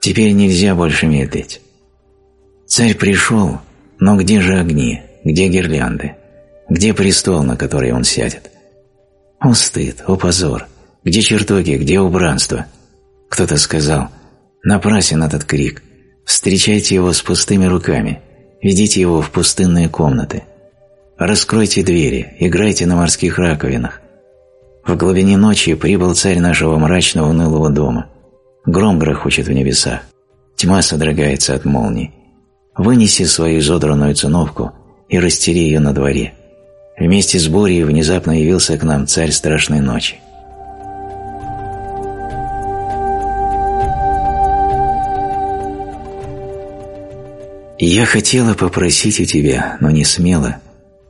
«Теперь нельзя больше медлить». Царь пришел, но где же огни, где гирлянды, где престол, на который он сядет? О стыд, о позор, где чертоги, где убранство? Кто-то сказал «Напрасен этот крик, встречайте его с пустыми руками». Ведите его в пустынные комнаты. Раскройте двери, играйте на морских раковинах. В глубине ночи прибыл царь нашего мрачного унылого дома. Гром грохочет в небесах. Тьма содрогается от молний. Вынеси свою изодранную циновку и растери ее на дворе. Вместе с бурей внезапно явился к нам царь страшной ночи. Я хотела попросить у тебя, но не смела,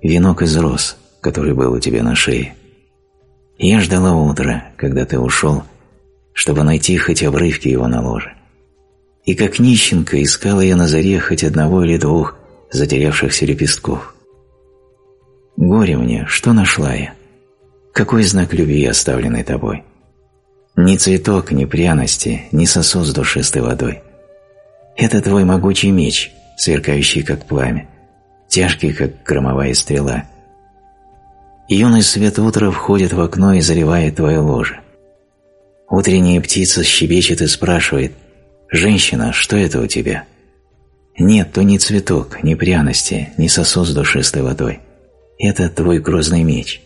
венок из роз, который был у тебя на шее. Я ждала утра, когда ты ушел, чтобы найти хоть обрывки его на ложе. И как нищенка искала я на заре хоть одного или двух затерявшихся лепестков. Горе мне, что нашла я? Какой знак любви, оставленный тобой? Ни цветок, ни пряности, ни сосуд с душистой водой. Это твой могучий меч, сверкающий как пламя, тяжкий как громовая стрела. Юный свет утра входит в окно и заливает твое ложе. Утренняя птица щебечет и спрашивает «Женщина, что это у тебя?» Нет, то не цветок, ни пряности, ни сосуд с душистой водой. Это твой грозный меч.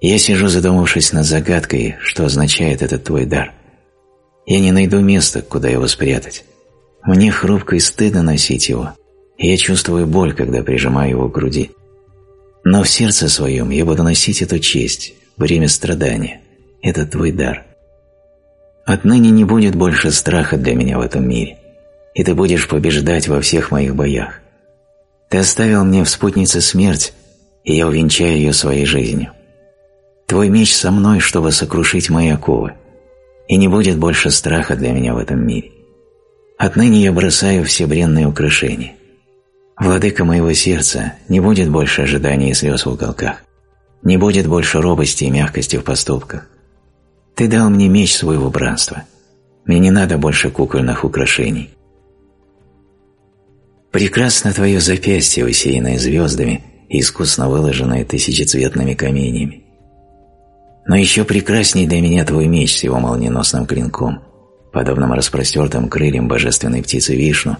Я сижу, задумавшись над загадкой, что означает этот твой дар. Я не найду места, куда его спрятать. Мне хрупко и стыдно носить его, я чувствую боль, когда прижимаю его к груди. Но в сердце своем я буду носить эту честь, время страдания, – это твой дар. Отныне не будет больше страха для меня в этом мире, и ты будешь побеждать во всех моих боях. Ты оставил мне в спутнице смерть, и я увенчаю ее своей жизнью. Твой меч со мной, чтобы сокрушить мои оковы, и не будет больше страха для меня в этом мире. Отныне я бросаю все бренные украшения. Владыка моего сердца, не будет больше ожиданий и слез в уголках, не будет больше робости и мягкости в поступках. Ты дал мне меч своего братства. Мне не надо больше кукольных украшений. Прекрасно твое запястье, усеянное звездами и искусно выложенное тысячецветными каменьями. Но еще прекрасней для меня твой меч с его молниеносным клинком, подобным распростертым крыльям божественной птицы Вишну,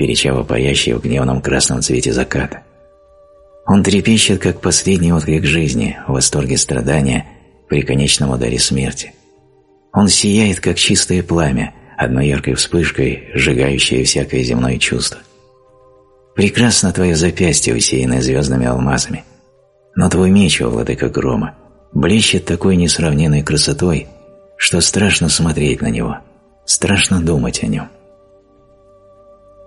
величаво парящей в гневном красном цвете заката. Он трепещет, как последний отклик жизни, в восторге страдания при конечном ударе смерти. Он сияет, как чистое пламя, одной яркой вспышкой, сжигающее всякое земное чувство. Прекрасно твое запястье, усеянное звездными алмазами, но твой меч, о владыка грома, блещет такой несравненной красотой, что страшно смотреть на него, страшно думать о нем.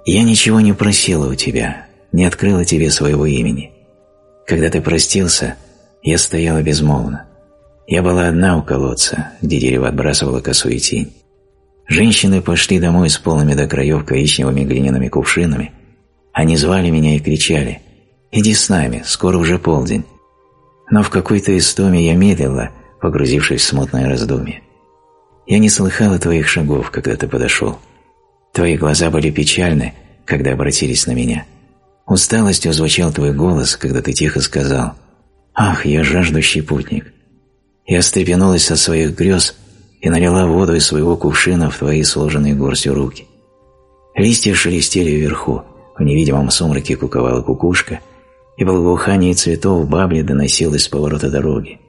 Я ничего не просила у тебя, не открыла тебе своего имени. Когда ты простился, я стояла безмолвно. Я была одна у колодца, где дерево отбрасывало косую тень. Женщины пошли домой с полными до краев коричневыми глиняными кувшинами. Они звали меня и кричали «Иди с нами, скоро уже полдень». Но в какой-то истоме я медлила, погрузившись в смутное раздумье. Я не слыхала твоих шагов, когда ты подошел. Твои глаза были печальны, когда обратились на меня. Усталостью звучал твой голос, когда ты тихо сказал «Ах, я жаждущий путник». Я встрепенулась со своих грез и налила воду из своего кувшина в твои сложенные горстью руки. Листья шелестели вверху, в невидимом сумраке куковала кукушка, и благоухание цветов бабли доносилось с поворота дороги.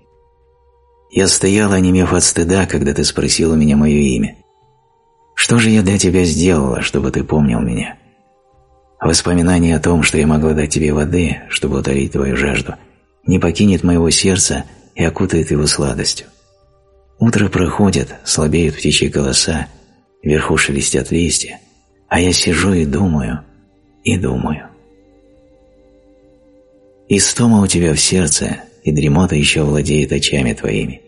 Я стояла, онемев от стыда, когда ты спросил у меня мое имя. Что же я для тебя сделала, чтобы ты помнил меня?» Воспоминание о том, что я могла дать тебе воды, чтобы утолить твою жажду, не покинет моего сердца и окутает его сладостью. Утро проходит, слабеют птичьи голоса, вверху шелестят листья, а я сижу и думаю, и думаю. Истома у тебя в сердце, и дремота еще владеет очами твоими.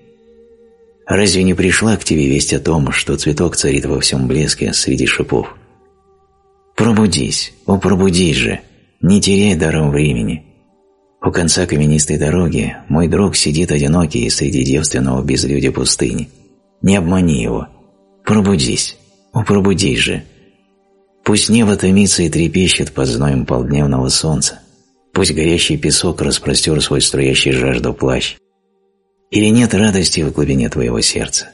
Разве не пришла к тебе весть о том, что цветок царит во всем блеске среди шипов? Пробудись, о пробудись же, не теряй даром времени. У конца каменистой дороги мой друг сидит одинокий среди девственного безлюдя пустыни. Не обмани его. Пробудись, о пробудись же. Пусть небо томится и трепещет под зноем полдневного солнца. Пусть горящий песок распростер свой струящий жажду плащ. Или нет радости в глубине твоего сердца?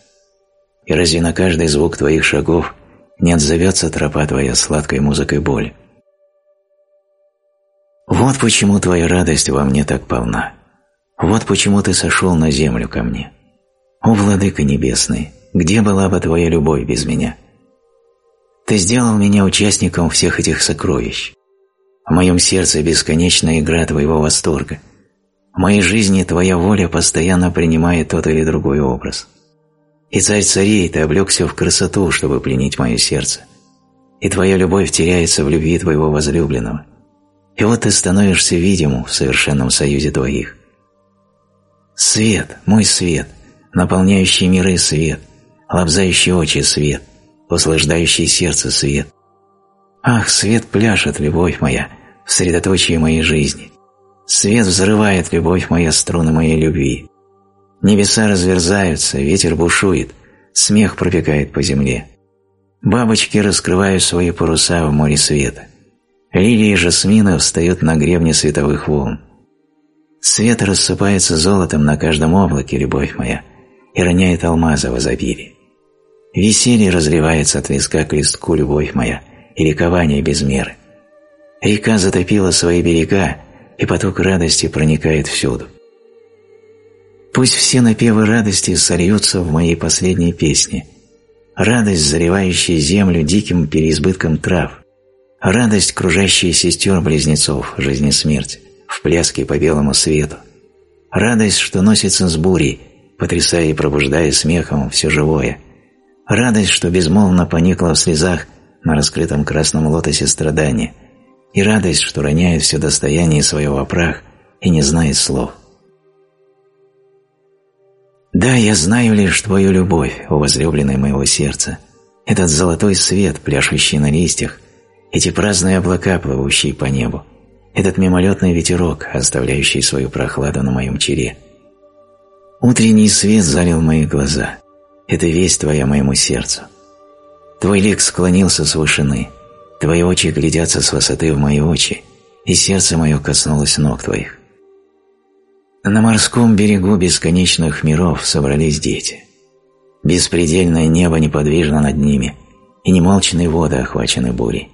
И разве на каждый звук твоих шагов не отзовется тропа твоя сладкой музыкой боли. Вот почему твоя радость во мне так полна. Вот почему ты сошел на землю ко мне. О, Владыка Небесный, где была бы твоя любовь без меня? Ты сделал меня участником всех этих сокровищ. В моем сердце бесконечная игра твоего восторга. В моей жизни твоя воля постоянно принимает тот или другой образ. И царь царей, ты облегся в красоту, чтобы пленить мое сердце. И твоя любовь теряется в любви твоего возлюбленного. И вот ты становишься видимым в совершенном союзе твоих. Свет, мой свет, наполняющий миры свет, лобзающий очи свет, услаждающий сердце свет. Ах, свет пляшет, любовь моя, в средоточии моей жизни. Свет взрывает, любовь моя, струны моей любви. Небеса разверзаются, ветер бушует, смех пропекает по земле. Бабочки раскрывают свои паруса в море света. Лилии жасмина встают на гребне световых волн. Свет рассыпается золотом на каждом облаке, любовь моя, и роняет алмазы в изобилии. Веселье разливается от листка к листку, любовь моя, и ликование без меры. Река затопила свои берега, и поток радости проникает всюду. Пусть все напевы радости сольются в моей последней песне. Радость, заливающая землю диким переизбытком трав. Радость, кружащая сестер-близнецов, жизни смерть, в пляске по белому свету. Радость, что носится с бурей, потрясая и пробуждая смехом все живое. Радость, что безмолвно поникла в слезах на раскрытом красном лотосе страдания, и радость, что роняет все достояние своего во прах и не знает слов. Да, я знаю лишь твою любовь, о возлюбленный моего сердца, этот золотой свет, пляшущий на листьях, эти праздные облака, плывущие по небу, этот мимолетный ветерок, оставляющий свою прохладу на моем чере. Утренний свет залил мои глаза. Это весть твоя моему сердцу. Твой лик склонился с вышины, твои очи глядятся с высоты в мои очи, и сердце мое коснулось ног твоих. На морском берегу бесконечных миров собрались дети. Беспредельное небо неподвижно над ними, и немолчные воды охвачены бурей.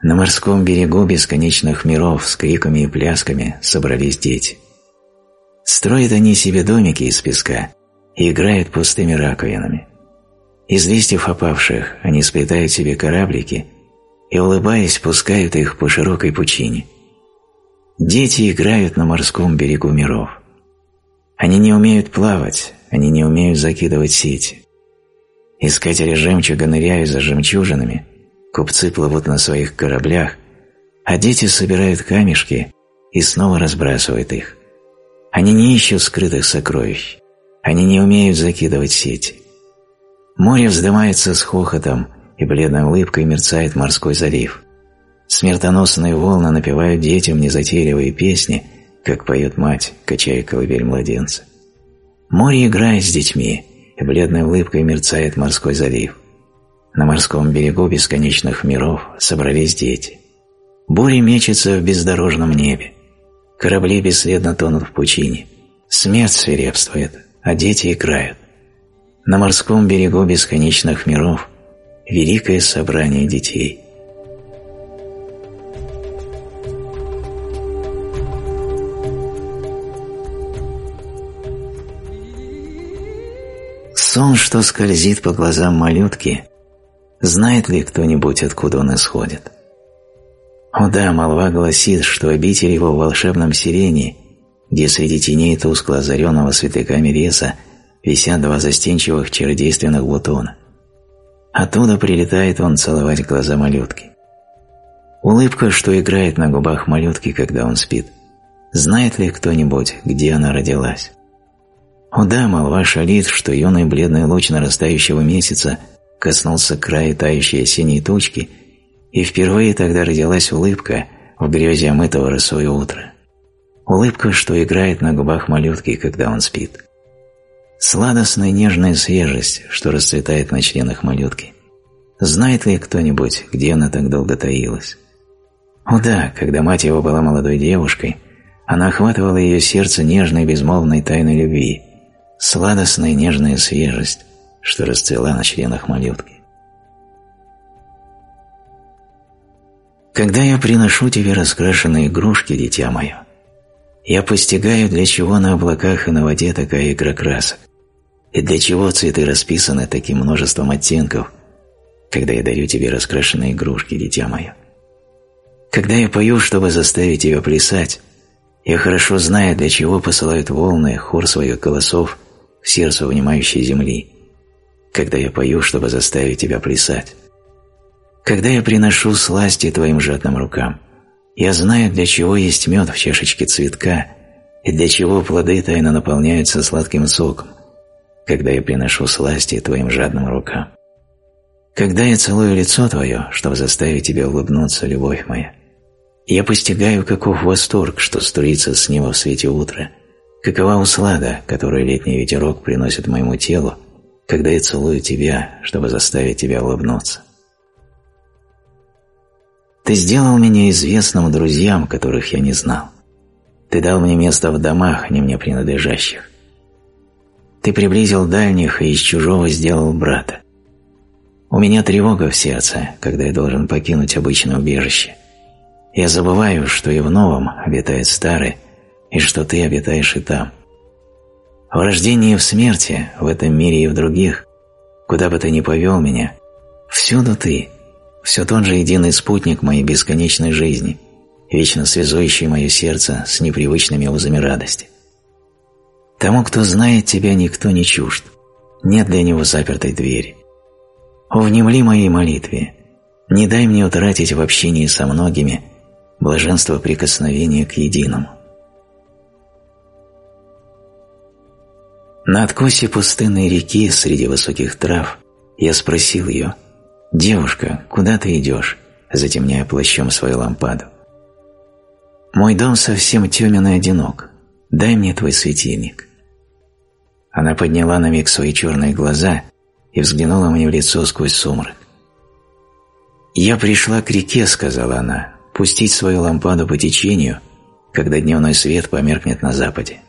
На морском берегу бесконечных миров с криками и плясками собрались дети. Строят они себе домики из песка и играют пустыми раковинами. Из листьев опавших они сплетают себе кораблики и, улыбаясь, пускают их по широкой пучине – Дети играют на морском берегу миров. Они не умеют плавать, они не умеют закидывать сети. Искатели жемчуга ныряют за жемчужинами, купцы плывут на своих кораблях, а дети собирают камешки и снова разбрасывают их. Они не ищут скрытых сокровищ, они не умеют закидывать сети. Море вздымается с хохотом, и бледной улыбкой мерцает морской залив. Смертоносные волны напевают детям незатейливые песни, как поет мать, качая колыбель младенца. Море играет с детьми, и бледной улыбкой мерцает морской залив. На морском берегу бесконечных миров собрались дети. Буря мечется в бездорожном небе. Корабли бесследно тонут в пучине. Смерть свирепствует, а дети играют. На морском берегу бесконечных миров великое собрание детей – Сон, что скользит по глазам малютки, знает ли кто-нибудь, откуда он исходит? О да, молва гласит, что обитель его в волшебном сирени, где среди теней тускло озаренного светляками леса висят два застенчивых чародейственных бутона. Оттуда прилетает он целовать глаза малютки. Улыбка, что играет на губах малютки, когда он спит. Знает ли кто-нибудь, где она родилась? О да, молва шалит, что юный бледный луч нарастающего месяца коснулся края тающей осенней тучки, и впервые тогда родилась улыбка в грязи омытого росой утра. Улыбка, что играет на губах малютки, когда он спит. Сладостная нежная свежесть, что расцветает на членах малютки. Знает ли кто-нибудь, где она так долго таилась? О да, когда мать его была молодой девушкой, она охватывала ее сердце нежной безмолвной тайной любви – сладостная нежная свежесть, что расцвела на членах малютки. Когда я приношу тебе раскрашенные игрушки, дитя мое, я постигаю, для чего на облаках и на воде такая игра красок, и для чего цветы расписаны таким множеством оттенков, когда я дарю тебе раскрашенные игрушки, дитя мое. Когда я пою, чтобы заставить тебя плясать, я хорошо знаю, для чего посылают волны хор своих голосов сердце внимающей земли, когда я пою, чтобы заставить тебя плясать. Когда я приношу сласти твоим жадным рукам, я знаю, для чего есть мед в чашечке цветка и для чего плоды тайно наполняются сладким соком, когда я приношу сласти твоим жадным рукам. Когда я целую лицо твое, чтобы заставить тебя улыбнуться, любовь моя, я постигаю, каков восторг, что струится с неба в свете утра – Какова услада, которую летний ветерок приносит моему телу, когда я целую тебя, чтобы заставить тебя улыбнуться? Ты сделал меня известным друзьям, которых я не знал. Ты дал мне место в домах, не мне принадлежащих. Ты приблизил дальних и из чужого сделал брата. У меня тревога в сердце, когда я должен покинуть обычное убежище. Я забываю, что и в новом обитает старый, и что ты обитаешь и там. В рождении и в смерти, в этом мире и в других, куда бы ты ни повел меня, всюду ты, все тот же единый спутник моей бесконечной жизни, вечно связующий мое сердце с непривычными узами радости. Тому, кто знает тебя, никто не чужд. Нет для него запертой двери. О, внемли моей молитве, не дай мне утратить в общении со многими блаженство прикосновения к единому. На откосе пустынной реки среди высоких трав я спросил ее, «Девушка, куда ты идешь?» затемняя плащом свою лампаду. «Мой дом совсем темен и одинок. Дай мне твой светильник». Она подняла на миг свои черные глаза и взглянула мне в лицо сквозь сумрак. «Я пришла к реке», — сказала она, — «пустить свою лампаду по течению, когда дневной свет померкнет на западе».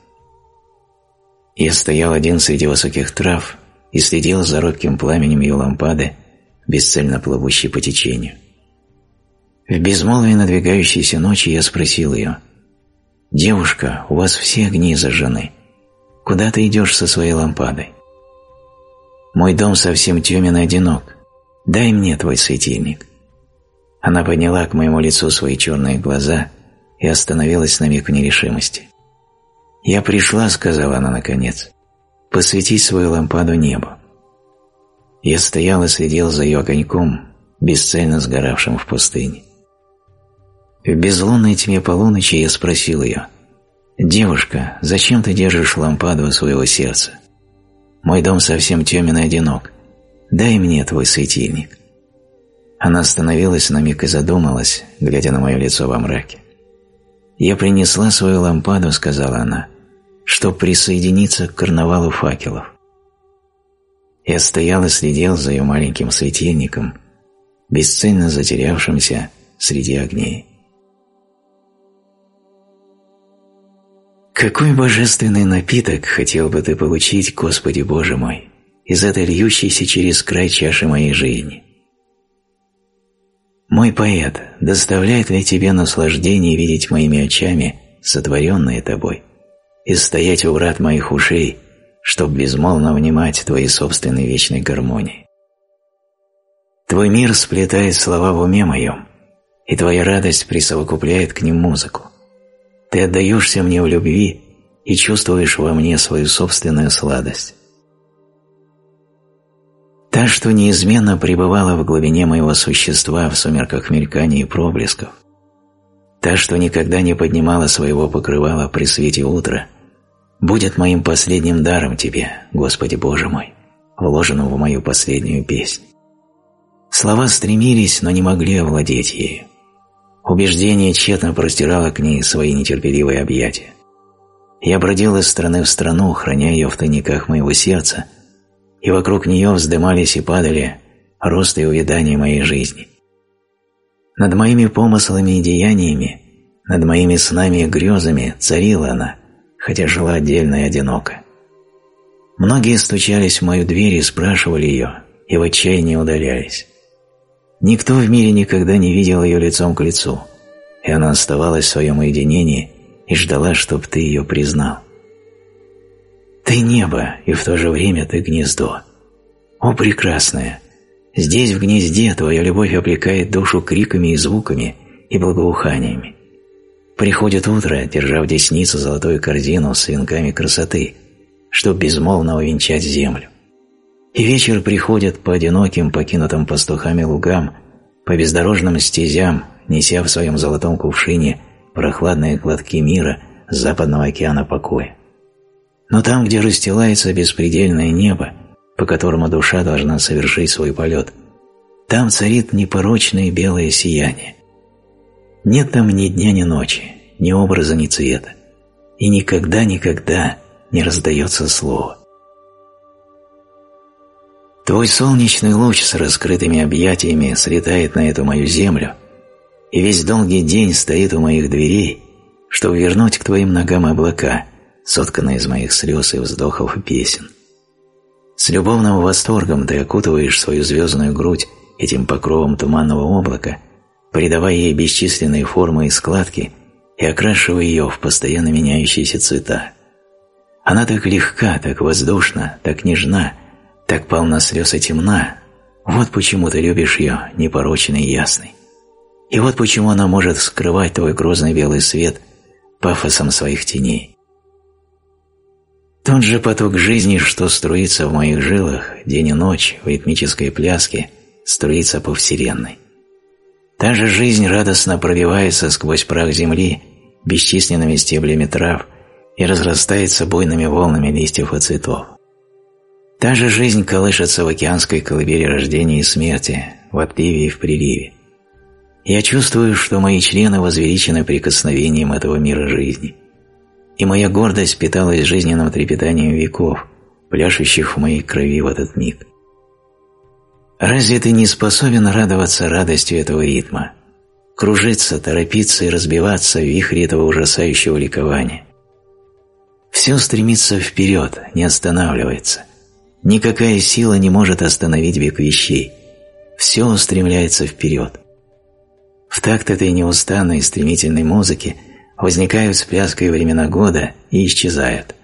Я стоял один среди высоких трав и следил за робким пламенем ее лампады, бесцельно плывущей по течению. В безмолвии надвигающейся ночи я спросил ее, «Девушка, у вас все огни зажжены. Куда ты идешь со своей лампадой?» «Мой дом совсем темен и одинок. Дай мне твой светильник». Она подняла к моему лицу свои черные глаза и остановилась на миг в нерешимости. «Я пришла», — сказала она наконец, — «посветить свою лампаду небу». Я стоял и следил за ее огоньком, бесцельно сгоравшим в пустыне. В безлунной тьме полуночи я спросил ее, «Девушка, зачем ты держишь лампаду у своего сердца? Мой дом совсем темен и одинок. Дай мне твой светильник». Она остановилась на миг и задумалась, глядя на мое лицо во мраке. «Я принесла свою лампаду», — сказала она, чтобы присоединиться к карнавалу факелов. Я стоял и следил за ее маленьким светильником, бесцельно затерявшимся среди огней. Какой божественный напиток хотел бы ты получить, Господи Боже мой, из этой льющейся через край чаши моей жизни? Мой поэт, доставляет ли тебе наслаждение видеть моими очами сотворенное тобой? и стоять у врат моих ушей, чтоб безмолвно внимать твоей собственной вечной гармонии. Твой мир сплетает слова в уме моем, и твоя радость присовокупляет к ним музыку. Ты отдаешься мне в любви и чувствуешь во мне свою собственную сладость. Та, что неизменно пребывала в глубине моего существа в сумерках мельканий и проблесков, та, что никогда не поднимала своего покрывала при свете утра, будет моим последним даром Тебе, Господи Боже мой, вложенным в мою последнюю песнь. Слова стремились, но не могли овладеть ею. Убеждение тщетно простирало к ней свои нетерпеливые объятия. Я бродил из страны в страну, храня ее в тайниках моего сердца, и вокруг нее вздымались и падали рост и увядание моей жизни. Над моими помыслами и деяниями, над моими снами и грезами царила она – хотя жила отдельно и одиноко. Многие стучались в мою дверь и спрашивали ее, и в отчаянии удалялись. Никто в мире никогда не видел ее лицом к лицу, и она оставалась в своем уединении и ждала, чтоб ты ее признал. Ты небо, и в то же время ты гнездо. О, прекрасное! Здесь, в гнезде, твоя любовь облекает душу криками и звуками и благоуханиями. Приходит утро, держа в деснице золотую корзину с венками красоты, чтоб безмолвно увенчать землю. И вечер приходит по одиноким, покинутым пастухами лугам, по бездорожным стезям, неся в своем золотом кувшине прохладные глотки мира с западного океана покоя. Но там, где расстилается беспредельное небо, по которому душа должна совершить свой полет, там царит непорочное белое сияние, нет там ни дня, ни ночи, ни образа, ни цвета. И никогда-никогда не раздается слово. Твой солнечный луч с раскрытыми объятиями слетает на эту мою землю, и весь долгий день стоит у моих дверей, чтобы вернуть к твоим ногам облака, сотканные из моих слез и вздохов и песен. С любовным восторгом ты окутываешь свою звездную грудь этим покровом туманного облака – придавая ей бесчисленные формы и складки и окрашивая ее в постоянно меняющиеся цвета. Она так легка, так воздушна, так нежна, так полна слез и темна. Вот почему ты любишь ее, непорочной и ясной. И вот почему она может скрывать твой грозный белый свет пафосом своих теней. Тот же поток жизни, что струится в моих жилах день и ночь в ритмической пляске, струится по Вселенной. Та же жизнь радостно пробивается сквозь прах земли бесчисленными стеблями трав и разрастается буйными волнами листьев и цветов. Та же жизнь колышется в океанской колыбели рождения и смерти, в отливе и в приливе. Я чувствую, что мои члены возвеличены прикосновением этого мира жизни, и моя гордость питалась жизненным трепетанием веков, пляшущих в моей крови в этот миг. Разве ты не способен радоваться радостью этого ритма, кружиться, торопиться и разбиваться в вихре этого ужасающего ликования? Все стремится вперед, не останавливается. Никакая сила не может остановить век вещей. Все устремляется вперед. В такт этой неустанной стремительной музыки возникают с пляской времена года и исчезают.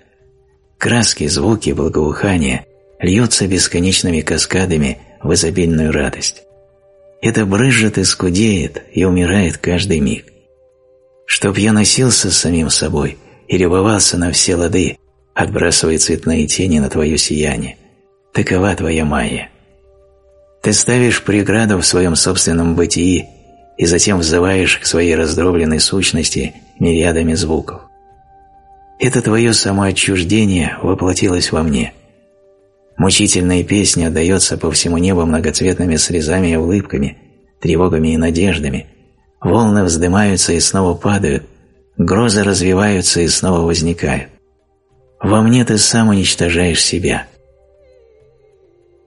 Краски, звуки, благоухания льются бесконечными каскадами в изобильную радость. Это брызжет и скудеет, и умирает каждый миг. Чтоб я носился с самим собой и любовался на все лады, отбрасывая цветные тени на твое сияние. Такова твоя майя. Ты ставишь преграду в своем собственном бытии и затем взываешь к своей раздробленной сущности мириадами звуков. Это твое самоотчуждение воплотилось во мне – Мучительная песня отдается по всему небу многоцветными слезами и улыбками, тревогами и надеждами. Волны вздымаются и снова падают, грозы развиваются и снова возникают. Во мне ты сам уничтожаешь себя.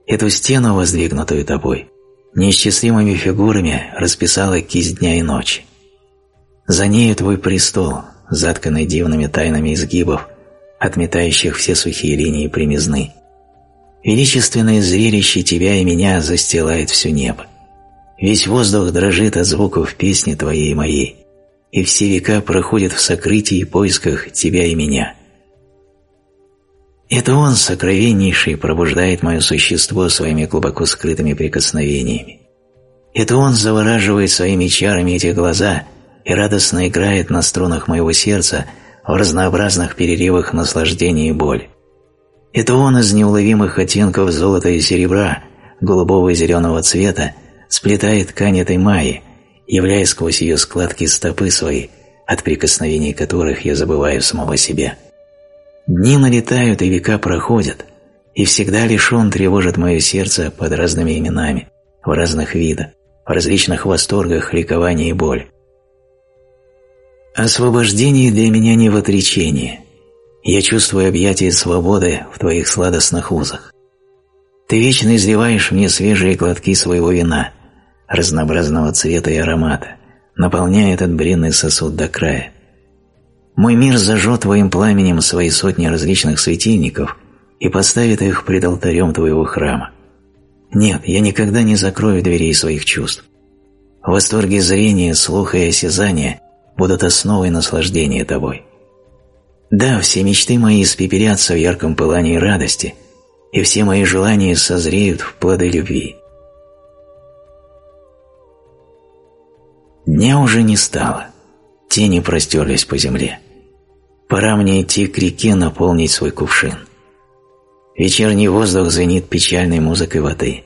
Эту стену, воздвигнутую тобой, неисчислимыми фигурами расписала кисть дня и ночи. За нею твой престол, затканный дивными тайнами изгибов, отметающих все сухие линии примизны. Величественное зрелище тебя и меня застилает все небо. Весь воздух дрожит от звуков песни твоей и моей, и все века проходят в сокрытии и поисках тебя и меня. Это Он, сокровеннейший, пробуждает мое существо своими глубоко скрытыми прикосновениями. Это Он завораживает своими чарами эти глаза и радостно играет на струнах моего сердца в разнообразных переливах наслаждения и боли. Это он из неуловимых оттенков золота и серебра, голубого и зеленого цвета, сплетает ткань этой майи, являя сквозь ее складки стопы свои, от прикосновений которых я забываю самого себя. Дни налетают и века проходят, и всегда лишь он тревожит мое сердце под разными именами, в разных видах, в различных восторгах, ликовании и боль. Освобождение для меня не в отречении, я чувствую объятие свободы в твоих сладостных узах. Ты вечно изливаешь мне свежие глотки своего вина, разнообразного цвета и аромата, наполняя этот бренный сосуд до края. Мой мир зажжет твоим пламенем свои сотни различных светильников и поставит их пред алтарем твоего храма. Нет, я никогда не закрою дверей своих чувств. Восторги зрения, слуха и осязания будут основой наслаждения тобой. Да, все мечты мои испепелятся в ярком пылании радости, и все мои желания созреют в плоды любви. Дня уже не стало, тени простерлись по земле. Пора мне идти к реке наполнить свой кувшин. Вечерний воздух звенит печальной музыкой воды.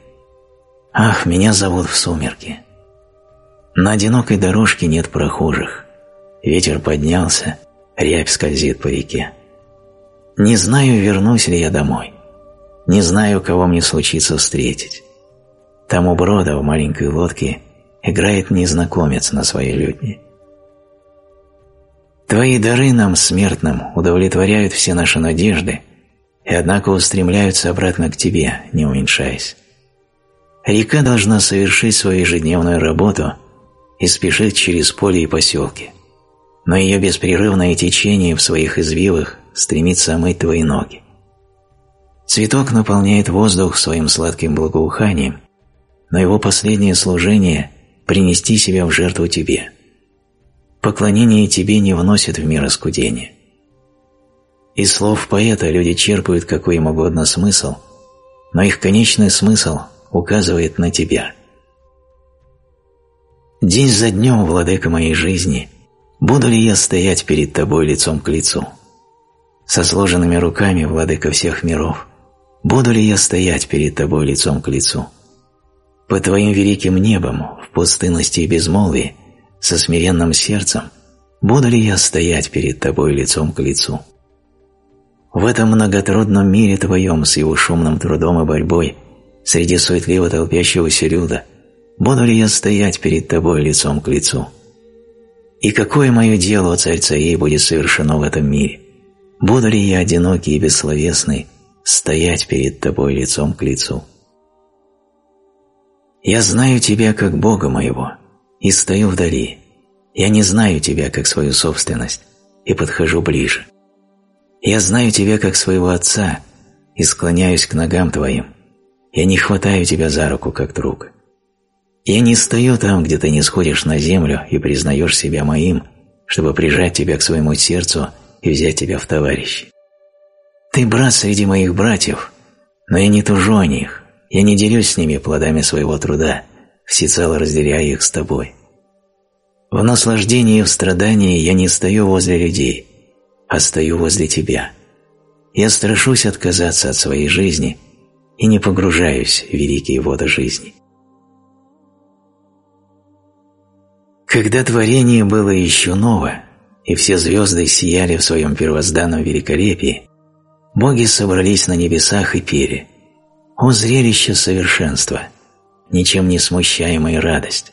Ах, меня зовут в сумерки. На одинокой дорожке нет прохожих. Ветер поднялся, Рябь скользит по реке. Не знаю, вернусь ли я домой. Не знаю, кого мне случится встретить. Там у брода в маленькой лодке играет незнакомец на своей лютне. Твои дары нам, смертным, удовлетворяют все наши надежды и однако устремляются обратно к тебе, не уменьшаясь. Река должна совершить свою ежедневную работу и спешить через поле и поселки – но ее беспрерывное течение в своих извивах стремится омыть твои ноги. Цветок наполняет воздух своим сладким благоуханием, но его последнее служение – принести себя в жертву тебе. Поклонение тебе не вносит в мир оскудения. Из слов поэта люди черпают какой им угодно смысл, но их конечный смысл указывает на тебя. День за днем, владыка моей жизни – Буду ли я стоять перед тобой лицом к лицу? со сложенными руками, владыка всех миров, буду ли я стоять перед тобой лицом к лицу? По твоим великим небом, в пустынности и безмолвии, со смиренным сердцем, буду ли я стоять перед тобой лицом к лицу? В этом многотрудном мире твоем с его шумным трудом и борьбой, среди суетливо толпящегося люда, буду ли я стоять перед тобой лицом к лицу? И какое мое дело, царь царей, будет совершено в этом мире? Буду ли я одинокий и бессловесный стоять перед тобой лицом к лицу? Я знаю тебя как Бога моего и стою вдали. Я не знаю тебя как свою собственность и подхожу ближе. Я знаю тебя как своего Отца и склоняюсь к ногам твоим. Я не хватаю тебя за руку как друг. Я не стою там, где ты не сходишь на землю и признаешь себя моим, чтобы прижать тебя к своему сердцу и взять тебя в товарищи. Ты брат среди моих братьев, но я не тужу о них, я не делюсь с ними плодами своего труда, всецело разделяя их с тобой. В наслаждении и в страдании я не стою возле людей, а стою возле тебя. Я страшусь отказаться от своей жизни и не погружаюсь в великие воды жизни. Когда творение было еще ново, и все звезды сияли в своем первозданном великолепии, боги собрались на небесах и пели «О зрелище совершенства! Ничем не смущаемая радость!»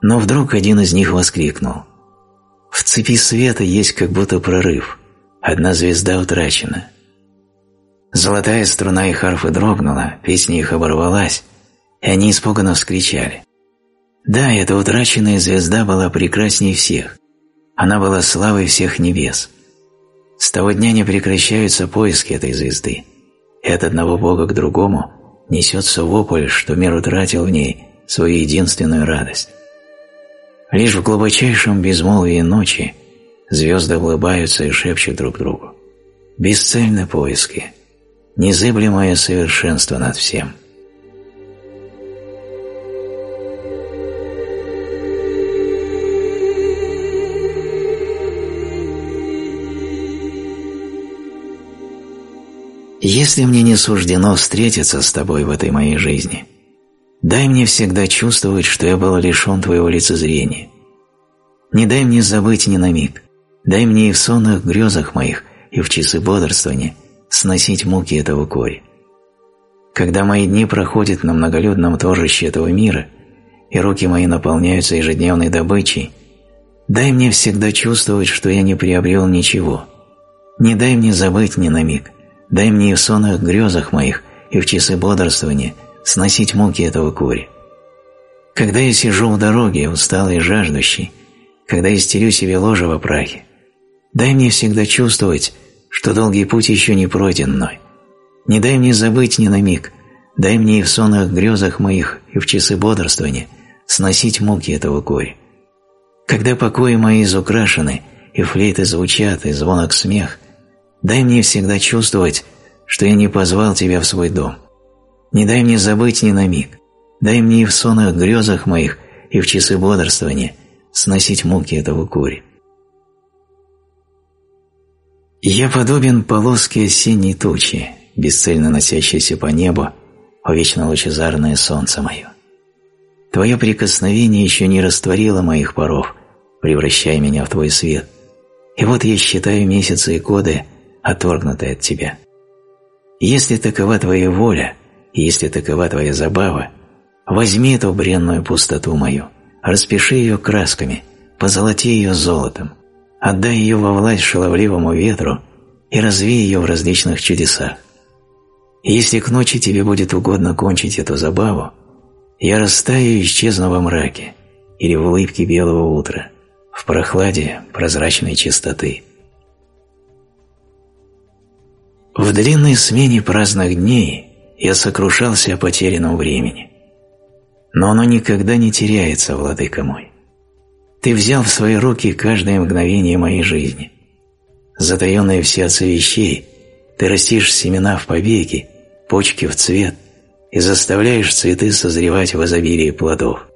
Но вдруг один из них воскликнул «В цепи света есть как будто прорыв, одна звезда утрачена». Золотая струна их арфы дрогнула, песня их оборвалась, и они испуганно вскричали да, эта утраченная звезда была прекрасней всех. Она была славой всех небес. С того дня не прекращаются поиски этой звезды, и от одного бога к другому несется вопль, что мир утратил в ней свою единственную радость. Лишь в глубочайшем безмолвии ночи звезды улыбаются и шепчут друг другу. Бесцельны поиски, незыблемое совершенство над всем – Если мне не суждено встретиться с тобой в этой моей жизни, дай мне всегда чувствовать, что я был лишен твоего лицезрения. Не дай мне забыть ни на миг, дай мне и в сонных грезах моих, и в часы бодрствования сносить муки этого горя. Когда мои дни проходят на многолюдном торжище этого мира, и руки мои наполняются ежедневной добычей, дай мне всегда чувствовать, что я не приобрел ничего. Не дай мне забыть ни на миг – Дай мне в сонных грезах моих, и в часы бодрствования сносить муки этого кури. Когда я сижу в дороге, усталый и жаждущий, когда я стерю себе ложе во прахе, дай мне всегда чувствовать, что долгий путь еще не пройден мной. Не дай мне забыть ни на миг, дай мне и в сонных грезах моих, и в часы бодрствования сносить муки этого горя. Когда покои мои изукрашены, и флейты звучат, и звонок смех, Дай мне всегда чувствовать, что я не позвал тебя в свой дом. Не дай мне забыть ни на миг. Дай мне и в сонных грезах моих, и в часы бодрствования сносить муки этого кури. Я подобен полоске осенней тучи, бесцельно носящейся по небу, о вечно лучезарное солнце мое. Твое прикосновение еще не растворило моих паров, превращая меня в твой свет. И вот я считаю месяцы и годы, отторгнутой от тебя. Если такова твоя воля, если такова твоя забава, возьми эту бренную пустоту мою, распиши ее красками, позолоти ее золотом, отдай ее во власть шаловливому ветру и разви ее в различных чудесах. Если к ночи тебе будет угодно кончить эту забаву, я растаю и исчезну во мраке или в улыбке белого утра, в прохладе прозрачной чистоты. В длинной смене праздных дней я сокрушался о потерянном времени. Но оно никогда не теряется, владыка мой. Ты взял в свои руки каждое мгновение моей жизни. Затаенное в сердце вещей, ты растишь семена в побеге, почки в цвет и заставляешь цветы созревать в изобилии плодов.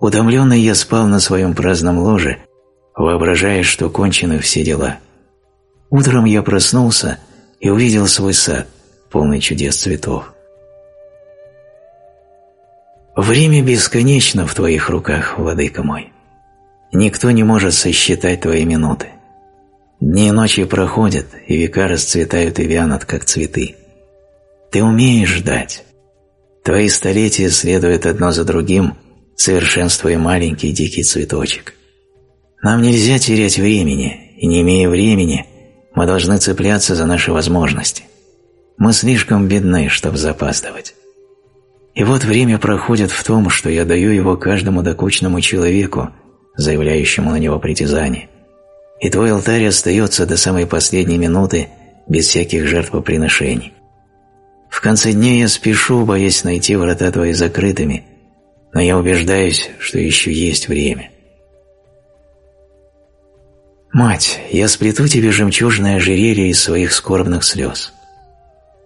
Утомленный я спал на своем праздном ложе, воображая, что кончены все дела – Утром я проснулся и увидел свой сад, полный чудес цветов. Время бесконечно в твоих руках, владыка мой. Никто не может сосчитать твои минуты. Дни и ночи проходят, и века расцветают и вянут, как цветы. Ты умеешь ждать. Твои столетия следуют одно за другим, совершенствуя маленький дикий цветочек. Нам нельзя терять времени, и не имея времени, мы должны цепляться за наши возможности. Мы слишком бедны, чтобы запаздывать. И вот время проходит в том, что я даю его каждому докучному человеку, заявляющему на него притязание. И твой алтарь остается до самой последней минуты без всяких жертвоприношений. В конце дня я спешу, боясь найти врата твои закрытыми, но я убеждаюсь, что еще есть время. Мать, я сплету тебе жемчужное ожерелье из своих скорбных слез.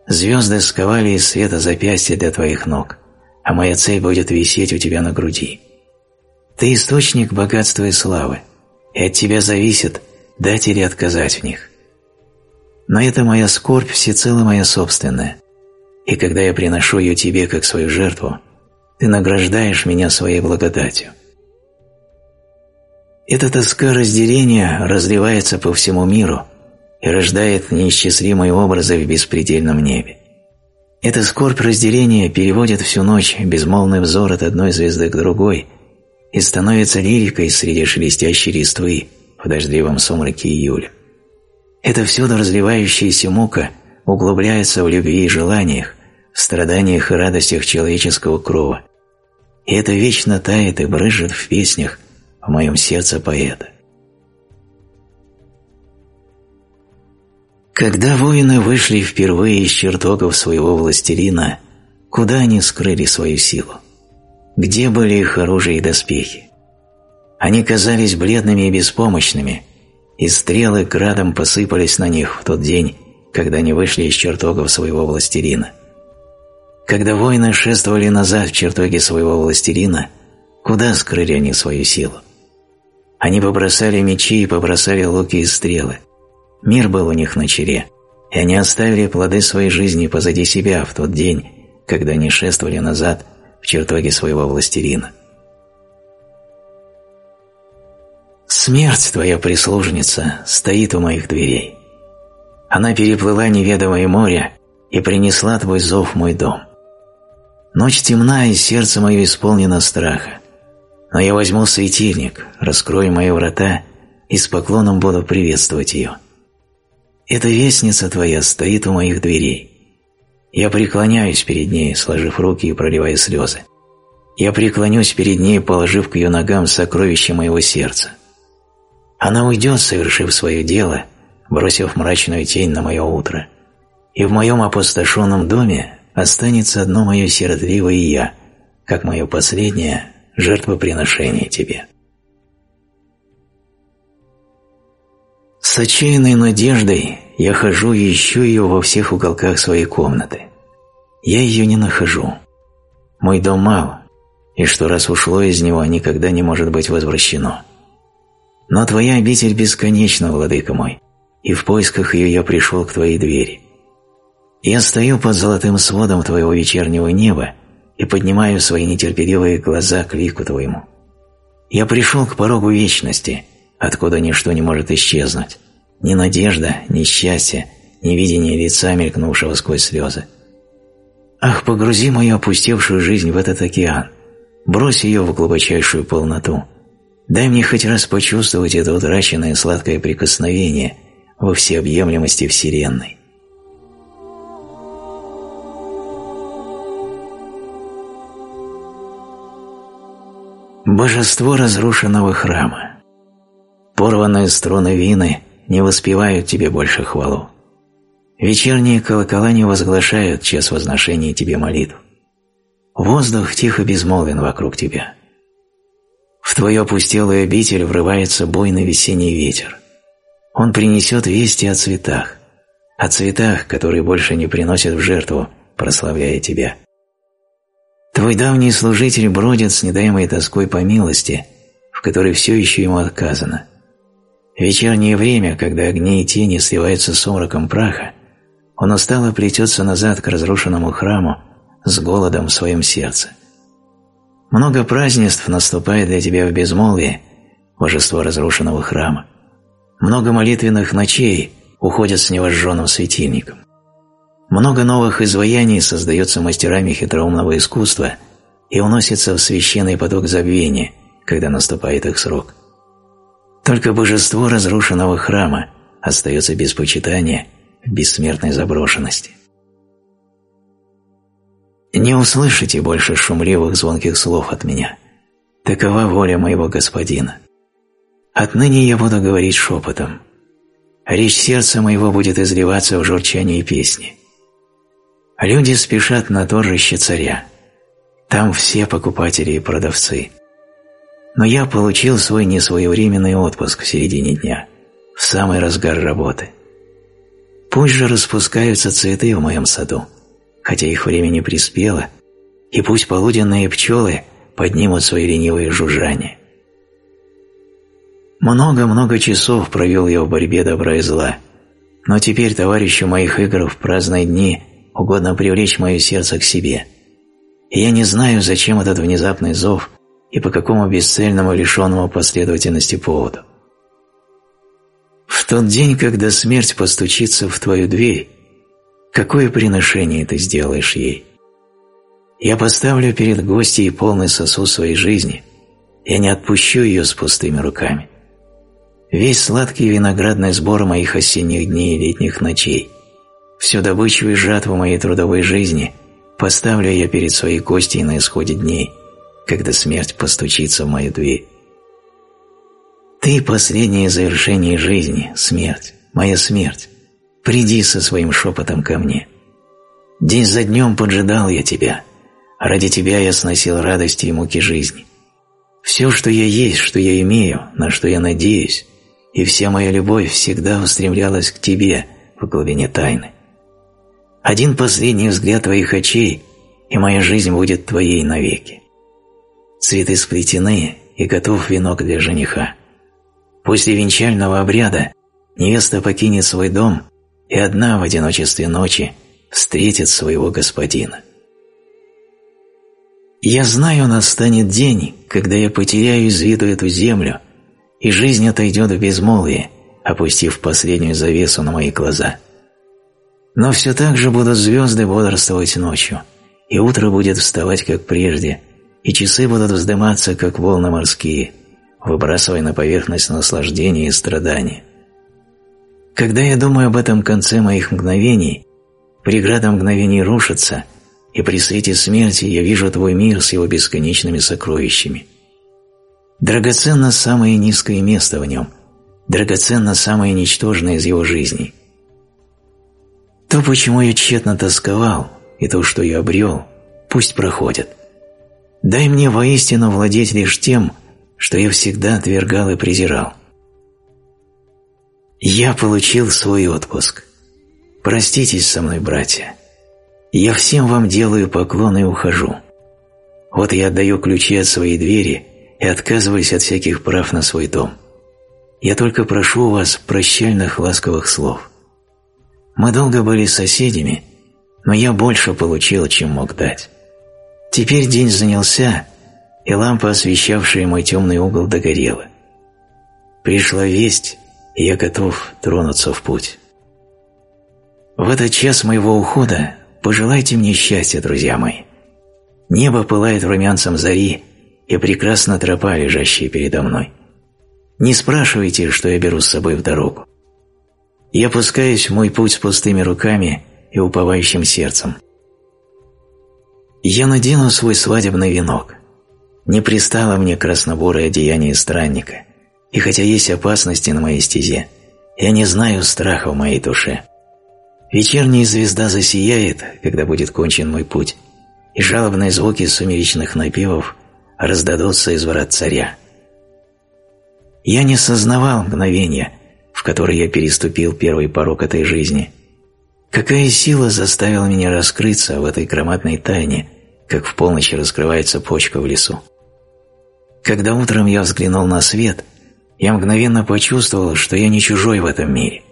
Звезды сковали из света запястья для твоих ног а моя цель будет висеть у тебя на груди. Ты источник богатства и славы, и от тебя зависит, дать или отказать в них. Но это моя скорбь всецело моя собственная, и когда я приношу ее тебе как свою жертву, ты награждаешь меня своей благодатью. Эта тоска разделения разливается по всему миру и рождает неисчислимые образы в беспредельном небе. Эта скорбь разделения переводит всю ночь безмолвный взор от одной звезды к другой и становится лирикой среди шелестящей листвы в дождливом сумраке июля. Эта всюду разливающаяся мука углубляется в любви и желаниях, в страданиях и радостях человеческого крова, и это вечно тает и брызжет в песнях в моем сердце поэта. Когда воины вышли впервые из чертогов своего властелина, куда они скрыли свою силу? Где были их оружие и доспехи? Они казались бледными и беспомощными, и стрелы градом посыпались на них в тот день, когда они вышли из чертогов своего властелина. Когда воины шествовали назад в чертоге своего властелина, куда скрыли они свою силу? Они побросали мечи и побросали луки и стрелы, Мир был у них на чере, и они оставили плоды своей жизни позади себя в тот день, когда они шествовали назад в чертоге своего властелина. Смерть твоя прислужница стоит у моих дверей. Она переплыла неведомое море и принесла твой зов в мой дом. Ночь темна, и сердце мое исполнено страха. Но я возьму светильник, раскрою мои врата и с поклоном буду приветствовать ее. Эта вестница твоя стоит у моих дверей. Я преклоняюсь перед ней, сложив руки и проливая слезы. Я преклонюсь перед ней, положив к ее ногам сокровище моего сердца. Она уйдет, совершив свое дело, бросив мрачную тень на мое утро. И в моем опустошенном доме останется одно мое сиротливое «я», как мое последнее жертвоприношение тебе. С отчаянной надеждой я хожу и ищу ее во всех уголках своей комнаты. Я ее не нахожу. Мой дом мал, и что раз ушло из него, никогда не может быть возвращено. Но твоя обитель бесконечна, владыка мой, и в поисках ее я пришел к твоей двери. Я стою под золотым сводом твоего вечернего неба и поднимаю свои нетерпеливые глаза к лику твоему. Я пришел к порогу вечности – откуда ничто не может исчезнуть, ни надежда, ни счастье, ни видение лица, мелькнувшего сквозь слезы. Ах, погрузи мою опустевшую жизнь в этот океан, брось ее в глубочайшую полноту, дай мне хоть раз почувствовать это утраченное сладкое прикосновение во всеобъемлемости Вселенной. Божество разрушенного храма Порванные струны вины не воспевают тебе больше хвалу. Вечерние колокола не возглашают час возношения тебе молитв. Воздух тихо безмолвен вокруг тебя. В твою опустелую обитель врывается буйный весенний ветер. Он принесет вести о цветах, о цветах, которые больше не приносят в жертву, прославляя тебя. Твой давний служитель бродит с недаемой тоской по милости, в которой все еще ему отказано – вечернее время, когда огни и тени сливаются с сумраком праха, он устало плетется назад к разрушенному храму с голодом в своем сердце. Много празднеств наступает для тебя в безмолвии, божество разрушенного храма. Много молитвенных ночей уходят с невожженным светильником. Много новых изваяний создается мастерами хитроумного искусства и уносится в священный поток забвения, когда наступает их срок. Только божество разрушенного храма остается без почитания в бессмертной заброшенности. Не услышите больше шумливых звонких слов от меня. Такова воля моего Господина. Отныне я буду говорить шепотом. Речь сердца моего будет изливаться в журчании песни. Люди спешат на торжище царя. Там все покупатели и продавцы. Но я получил свой несвоевременный отпуск в середине дня, в самый разгар работы. Пусть же распускаются цветы в моем саду, хотя их время не приспело, и пусть полуденные пчелы поднимут свои ленивые жужжания. Много-много часов провел я в борьбе добра и зла, но теперь товарищу моих игр в праздные дни угодно привлечь мое сердце к себе. И я не знаю, зачем этот внезапный зов и по какому бесцельному лишенному последовательности поводу. В тот день, когда смерть постучится в твою дверь, какое приношение ты сделаешь ей? Я поставлю перед гостьей полный сосуд своей жизни, я не отпущу ее с пустыми руками. Весь сладкий виноградный сбор моих осенних дней и летних ночей – Всю добычу и жатву моей трудовой жизни поставлю я перед своей гостьей на исходе дней, когда смерть постучится в мою дверь. Ты – последнее завершение жизни, смерть, моя смерть. Приди со своим шепотом ко мне. День за днем поджидал я тебя, ради тебя я сносил радости и муки жизни. Все, что я есть, что я имею, на что я надеюсь, и вся моя любовь всегда устремлялась к тебе в глубине тайны. Один последний взгляд твоих очей, и моя жизнь будет твоей навеки. Цветы сплетены, и готов венок для жениха. После венчального обряда невеста покинет свой дом и одна в одиночестве ночи встретит своего господина. Я знаю, настанет день, когда я потеряю из виду эту землю, и жизнь отойдет в безмолвие, опустив последнюю завесу на мои глаза – но все так же будут звезды бодрствовать ночью, и утро будет вставать, как прежде, и часы будут вздыматься, как волны морские, выбрасывая на поверхность наслаждения и страдания. Когда я думаю об этом конце моих мгновений, преграда мгновений рушится, и при свете смерти я вижу твой мир с его бесконечными сокровищами. Драгоценно самое низкое место в нем, драгоценно самое ничтожное из его жизней – то, почему я тщетно тосковал, и то, что я обрел, пусть проходит. Дай мне воистину владеть лишь тем, что я всегда отвергал и презирал. Я получил свой отпуск. Проститесь со мной, братья. Я всем вам делаю поклон и ухожу. Вот я отдаю ключи от своей двери и отказываюсь от всяких прав на свой дом. Я только прошу у вас прощальных ласковых слов. Мы долго были соседями, но я больше получил, чем мог дать. Теперь день занялся, и лампа, освещавшая мой темный угол, догорела. Пришла весть, и я готов тронуться в путь. В этот час моего ухода пожелайте мне счастья, друзья мои. Небо пылает румянцем зари, и прекрасна тропа, лежащая передо мной. Не спрашивайте, что я беру с собой в дорогу. Я пускаюсь в мой путь с пустыми руками и уповающим сердцем. Я надену свой свадебный венок. Не пристало мне краснобурое одеяние странника, и хотя есть опасности на моей стезе, я не знаю страха в моей душе. Вечерняя звезда засияет, когда будет кончен мой путь, и жалобные звуки сумеречных напевов раздадутся из врат царя. Я не сознавал мгновения, в который я переступил первый порог этой жизни. Какая сила заставила меня раскрыться в этой громадной тайне, как в полночь раскрывается почка в лесу? Когда утром я взглянул на свет, я мгновенно почувствовал, что я не чужой в этом мире,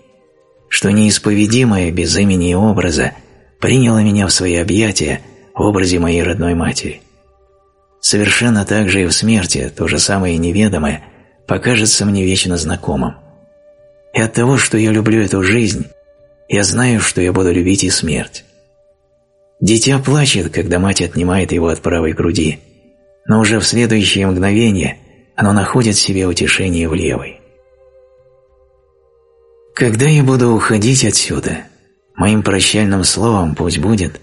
что неисповедимое без имени и образа приняло меня в свои объятия в образе моей родной матери. Совершенно так же и в смерти то же самое неведомое покажется мне вечно знакомым. И от того, что я люблю эту жизнь, я знаю, что я буду любить и смерть. Дитя плачет, когда мать отнимает его от правой груди, но уже в следующее мгновение оно находит себе утешение в левой. Когда я буду уходить отсюда, моим прощальным словом пусть будет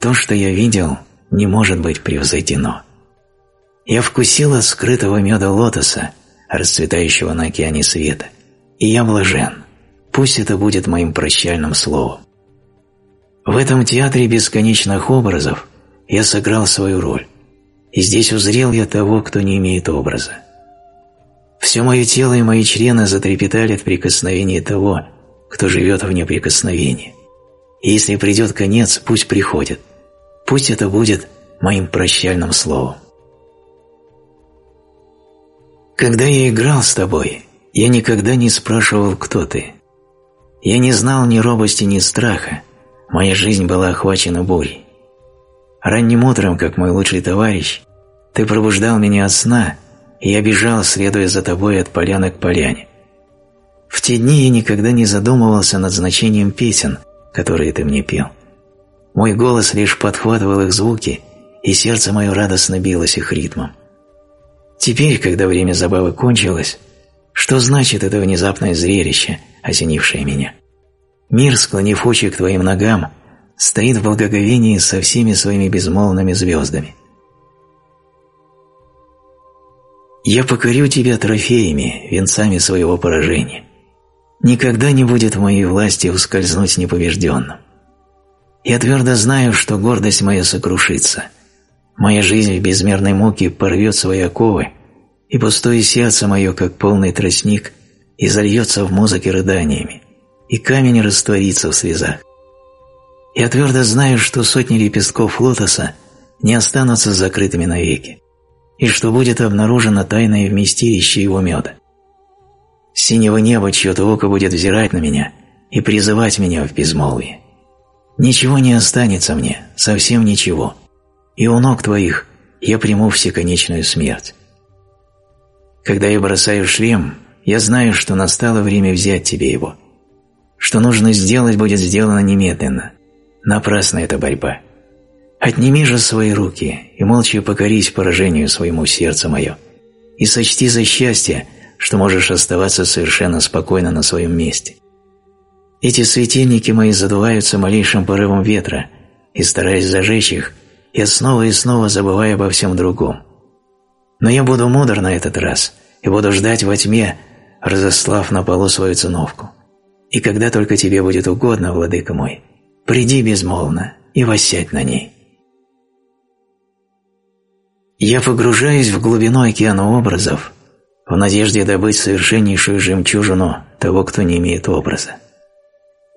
«то, что я видел, не может быть превзойдено». Я вкусила скрытого меда лотоса, расцветающего на океане света, и я блажен. Пусть это будет моим прощальным словом. В этом театре бесконечных образов я сыграл свою роль, и здесь узрел я того, кто не имеет образа. Все мое тело и мои члены затрепетали от прикосновения того, кто живет в неприкосновении. И если придет конец, пусть приходит. Пусть это будет моим прощальным словом. Когда я играл с тобой, я никогда не спрашивал, кто ты. Я не знал ни робости, ни страха. Моя жизнь была охвачена бурей. Ранним утром, как мой лучший товарищ, ты пробуждал меня от сна, и я бежал, следуя за тобой от поляны к поляне. В те дни я никогда не задумывался над значением песен, которые ты мне пел. Мой голос лишь подхватывал их звуки, и сердце мое радостно билось их ритмом. Теперь, когда время забавы кончилось, что значит это внезапное зрелище, осенившее меня? Мир, склонив очи к твоим ногам, стоит в благоговении со всеми своими безмолвными звездами. Я покорю тебя трофеями, венцами своего поражения. Никогда не будет в моей власти ускользнуть непобежденным. Я твердо знаю, что гордость моя сокрушится – Моя жизнь в безмерной муке порвет свои оковы, и пустое сердце мое, как полный тростник, и зальется в музыке рыданиями, и камень растворится в слезах. Я твердо знаю, что сотни лепестков лотоса не останутся закрытыми навеки, и что будет обнаружено тайное вместилище его меда. Синего неба чье-то око будет взирать на меня и призывать меня в безмолвие. Ничего не останется мне, совсем ничего – и у ног твоих я приму всеконечную смерть. Когда я бросаю шлем, я знаю, что настало время взять тебе его. Что нужно сделать, будет сделано немедленно. Напрасна эта борьба. Отними же свои руки и молча покорись поражению своему сердцу мое, и сочти за счастье, что можешь оставаться совершенно спокойно на своем месте. Эти светильники мои задуваются малейшим порывом ветра, и, стараясь зажечь их, я снова и снова забываю обо всем другом. Но я буду мудр на этот раз и буду ждать во тьме, разослав на полу свою циновку. И когда только тебе будет угодно, владыка мой, приди безмолвно и воссядь на ней. Я погружаюсь в глубину океана образов в надежде добыть совершеннейшую жемчужину того, кто не имеет образа.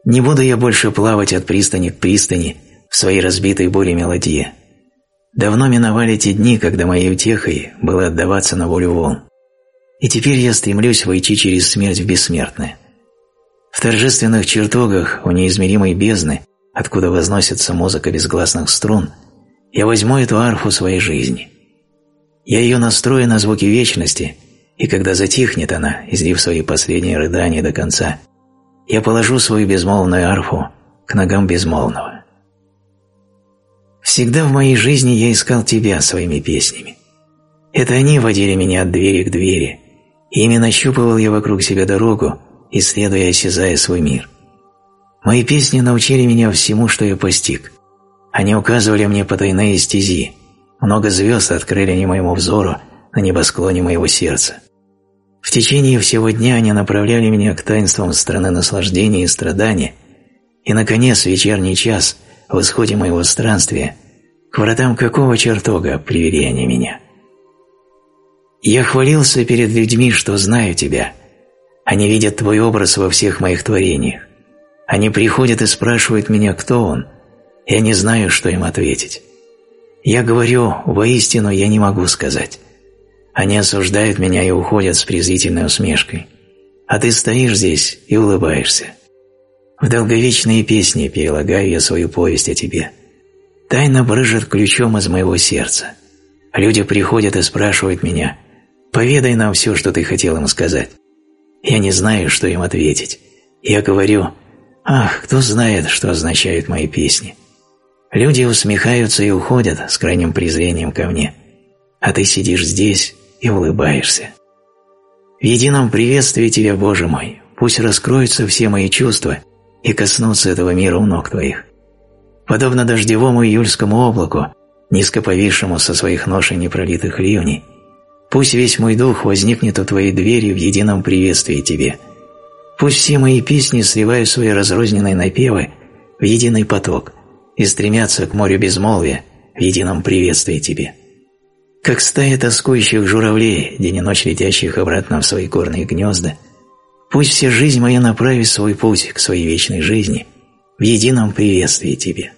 Не буду я больше плавать от пристани к пристани в своей разбитой буре мелодии, Давно миновали те дни, когда моей утехой было отдаваться на волю волн. И теперь я стремлюсь войти через смерть в бессмертное. В торжественных чертогах у неизмеримой бездны, откуда возносится музыка безгласных струн, я возьму эту арфу своей жизни. Я ее настрою на звуки вечности, и когда затихнет она, излив свои последние рыдания до конца, я положу свою безмолвную арфу к ногам безмолвного. Всегда в моей жизни я искал тебя своими песнями. Это они водили меня от двери к двери, и ими нащупывал я вокруг себя дорогу, исследуя и осязая свой мир. Мои песни научили меня всему, что я постиг. Они указывали мне потайные стези. Много звезд открыли они моему взору на небосклоне моего сердца. В течение всего дня они направляли меня к таинствам страны наслаждения и страдания, и, наконец, вечерний час – в исходе моего странствия, к вратам какого чертога привели они меня? Я хвалился перед людьми, что знаю тебя. Они видят твой образ во всех моих творениях. Они приходят и спрашивают меня, кто он. Я не знаю, что им ответить. Я говорю, воистину я не могу сказать. Они осуждают меня и уходят с презрительной усмешкой. А ты стоишь здесь и улыбаешься. В долговечные песни перелагаю я свою повесть о тебе. Тайна брыжет ключом из моего сердца. Люди приходят и спрашивают меня, «Поведай нам все, что ты хотел им сказать». Я не знаю, что им ответить. Я говорю, «Ах, кто знает, что означают мои песни». Люди усмехаются и уходят с крайним презрением ко мне, а ты сидишь здесь и улыбаешься. В едином приветствии Тебя, Боже мой, пусть раскроются все мои чувства и коснутся этого мира у ног Твоих. Подобно дождевому июльскому облаку, низко повисшему со своих и непролитых ливней, пусть весь мой дух возникнет у Твоей двери в едином приветствии Тебе. Пусть все мои песни сливают свои разрозненные напевы в единый поток – и стремятся к морю безмолвия в едином приветствии Тебе. Как стая тоскующих журавлей, день и ночь летящих обратно в свои горные гнезда, пусть вся жизнь моя направит свой путь к своей вечной жизни в едином приветствии Тебе.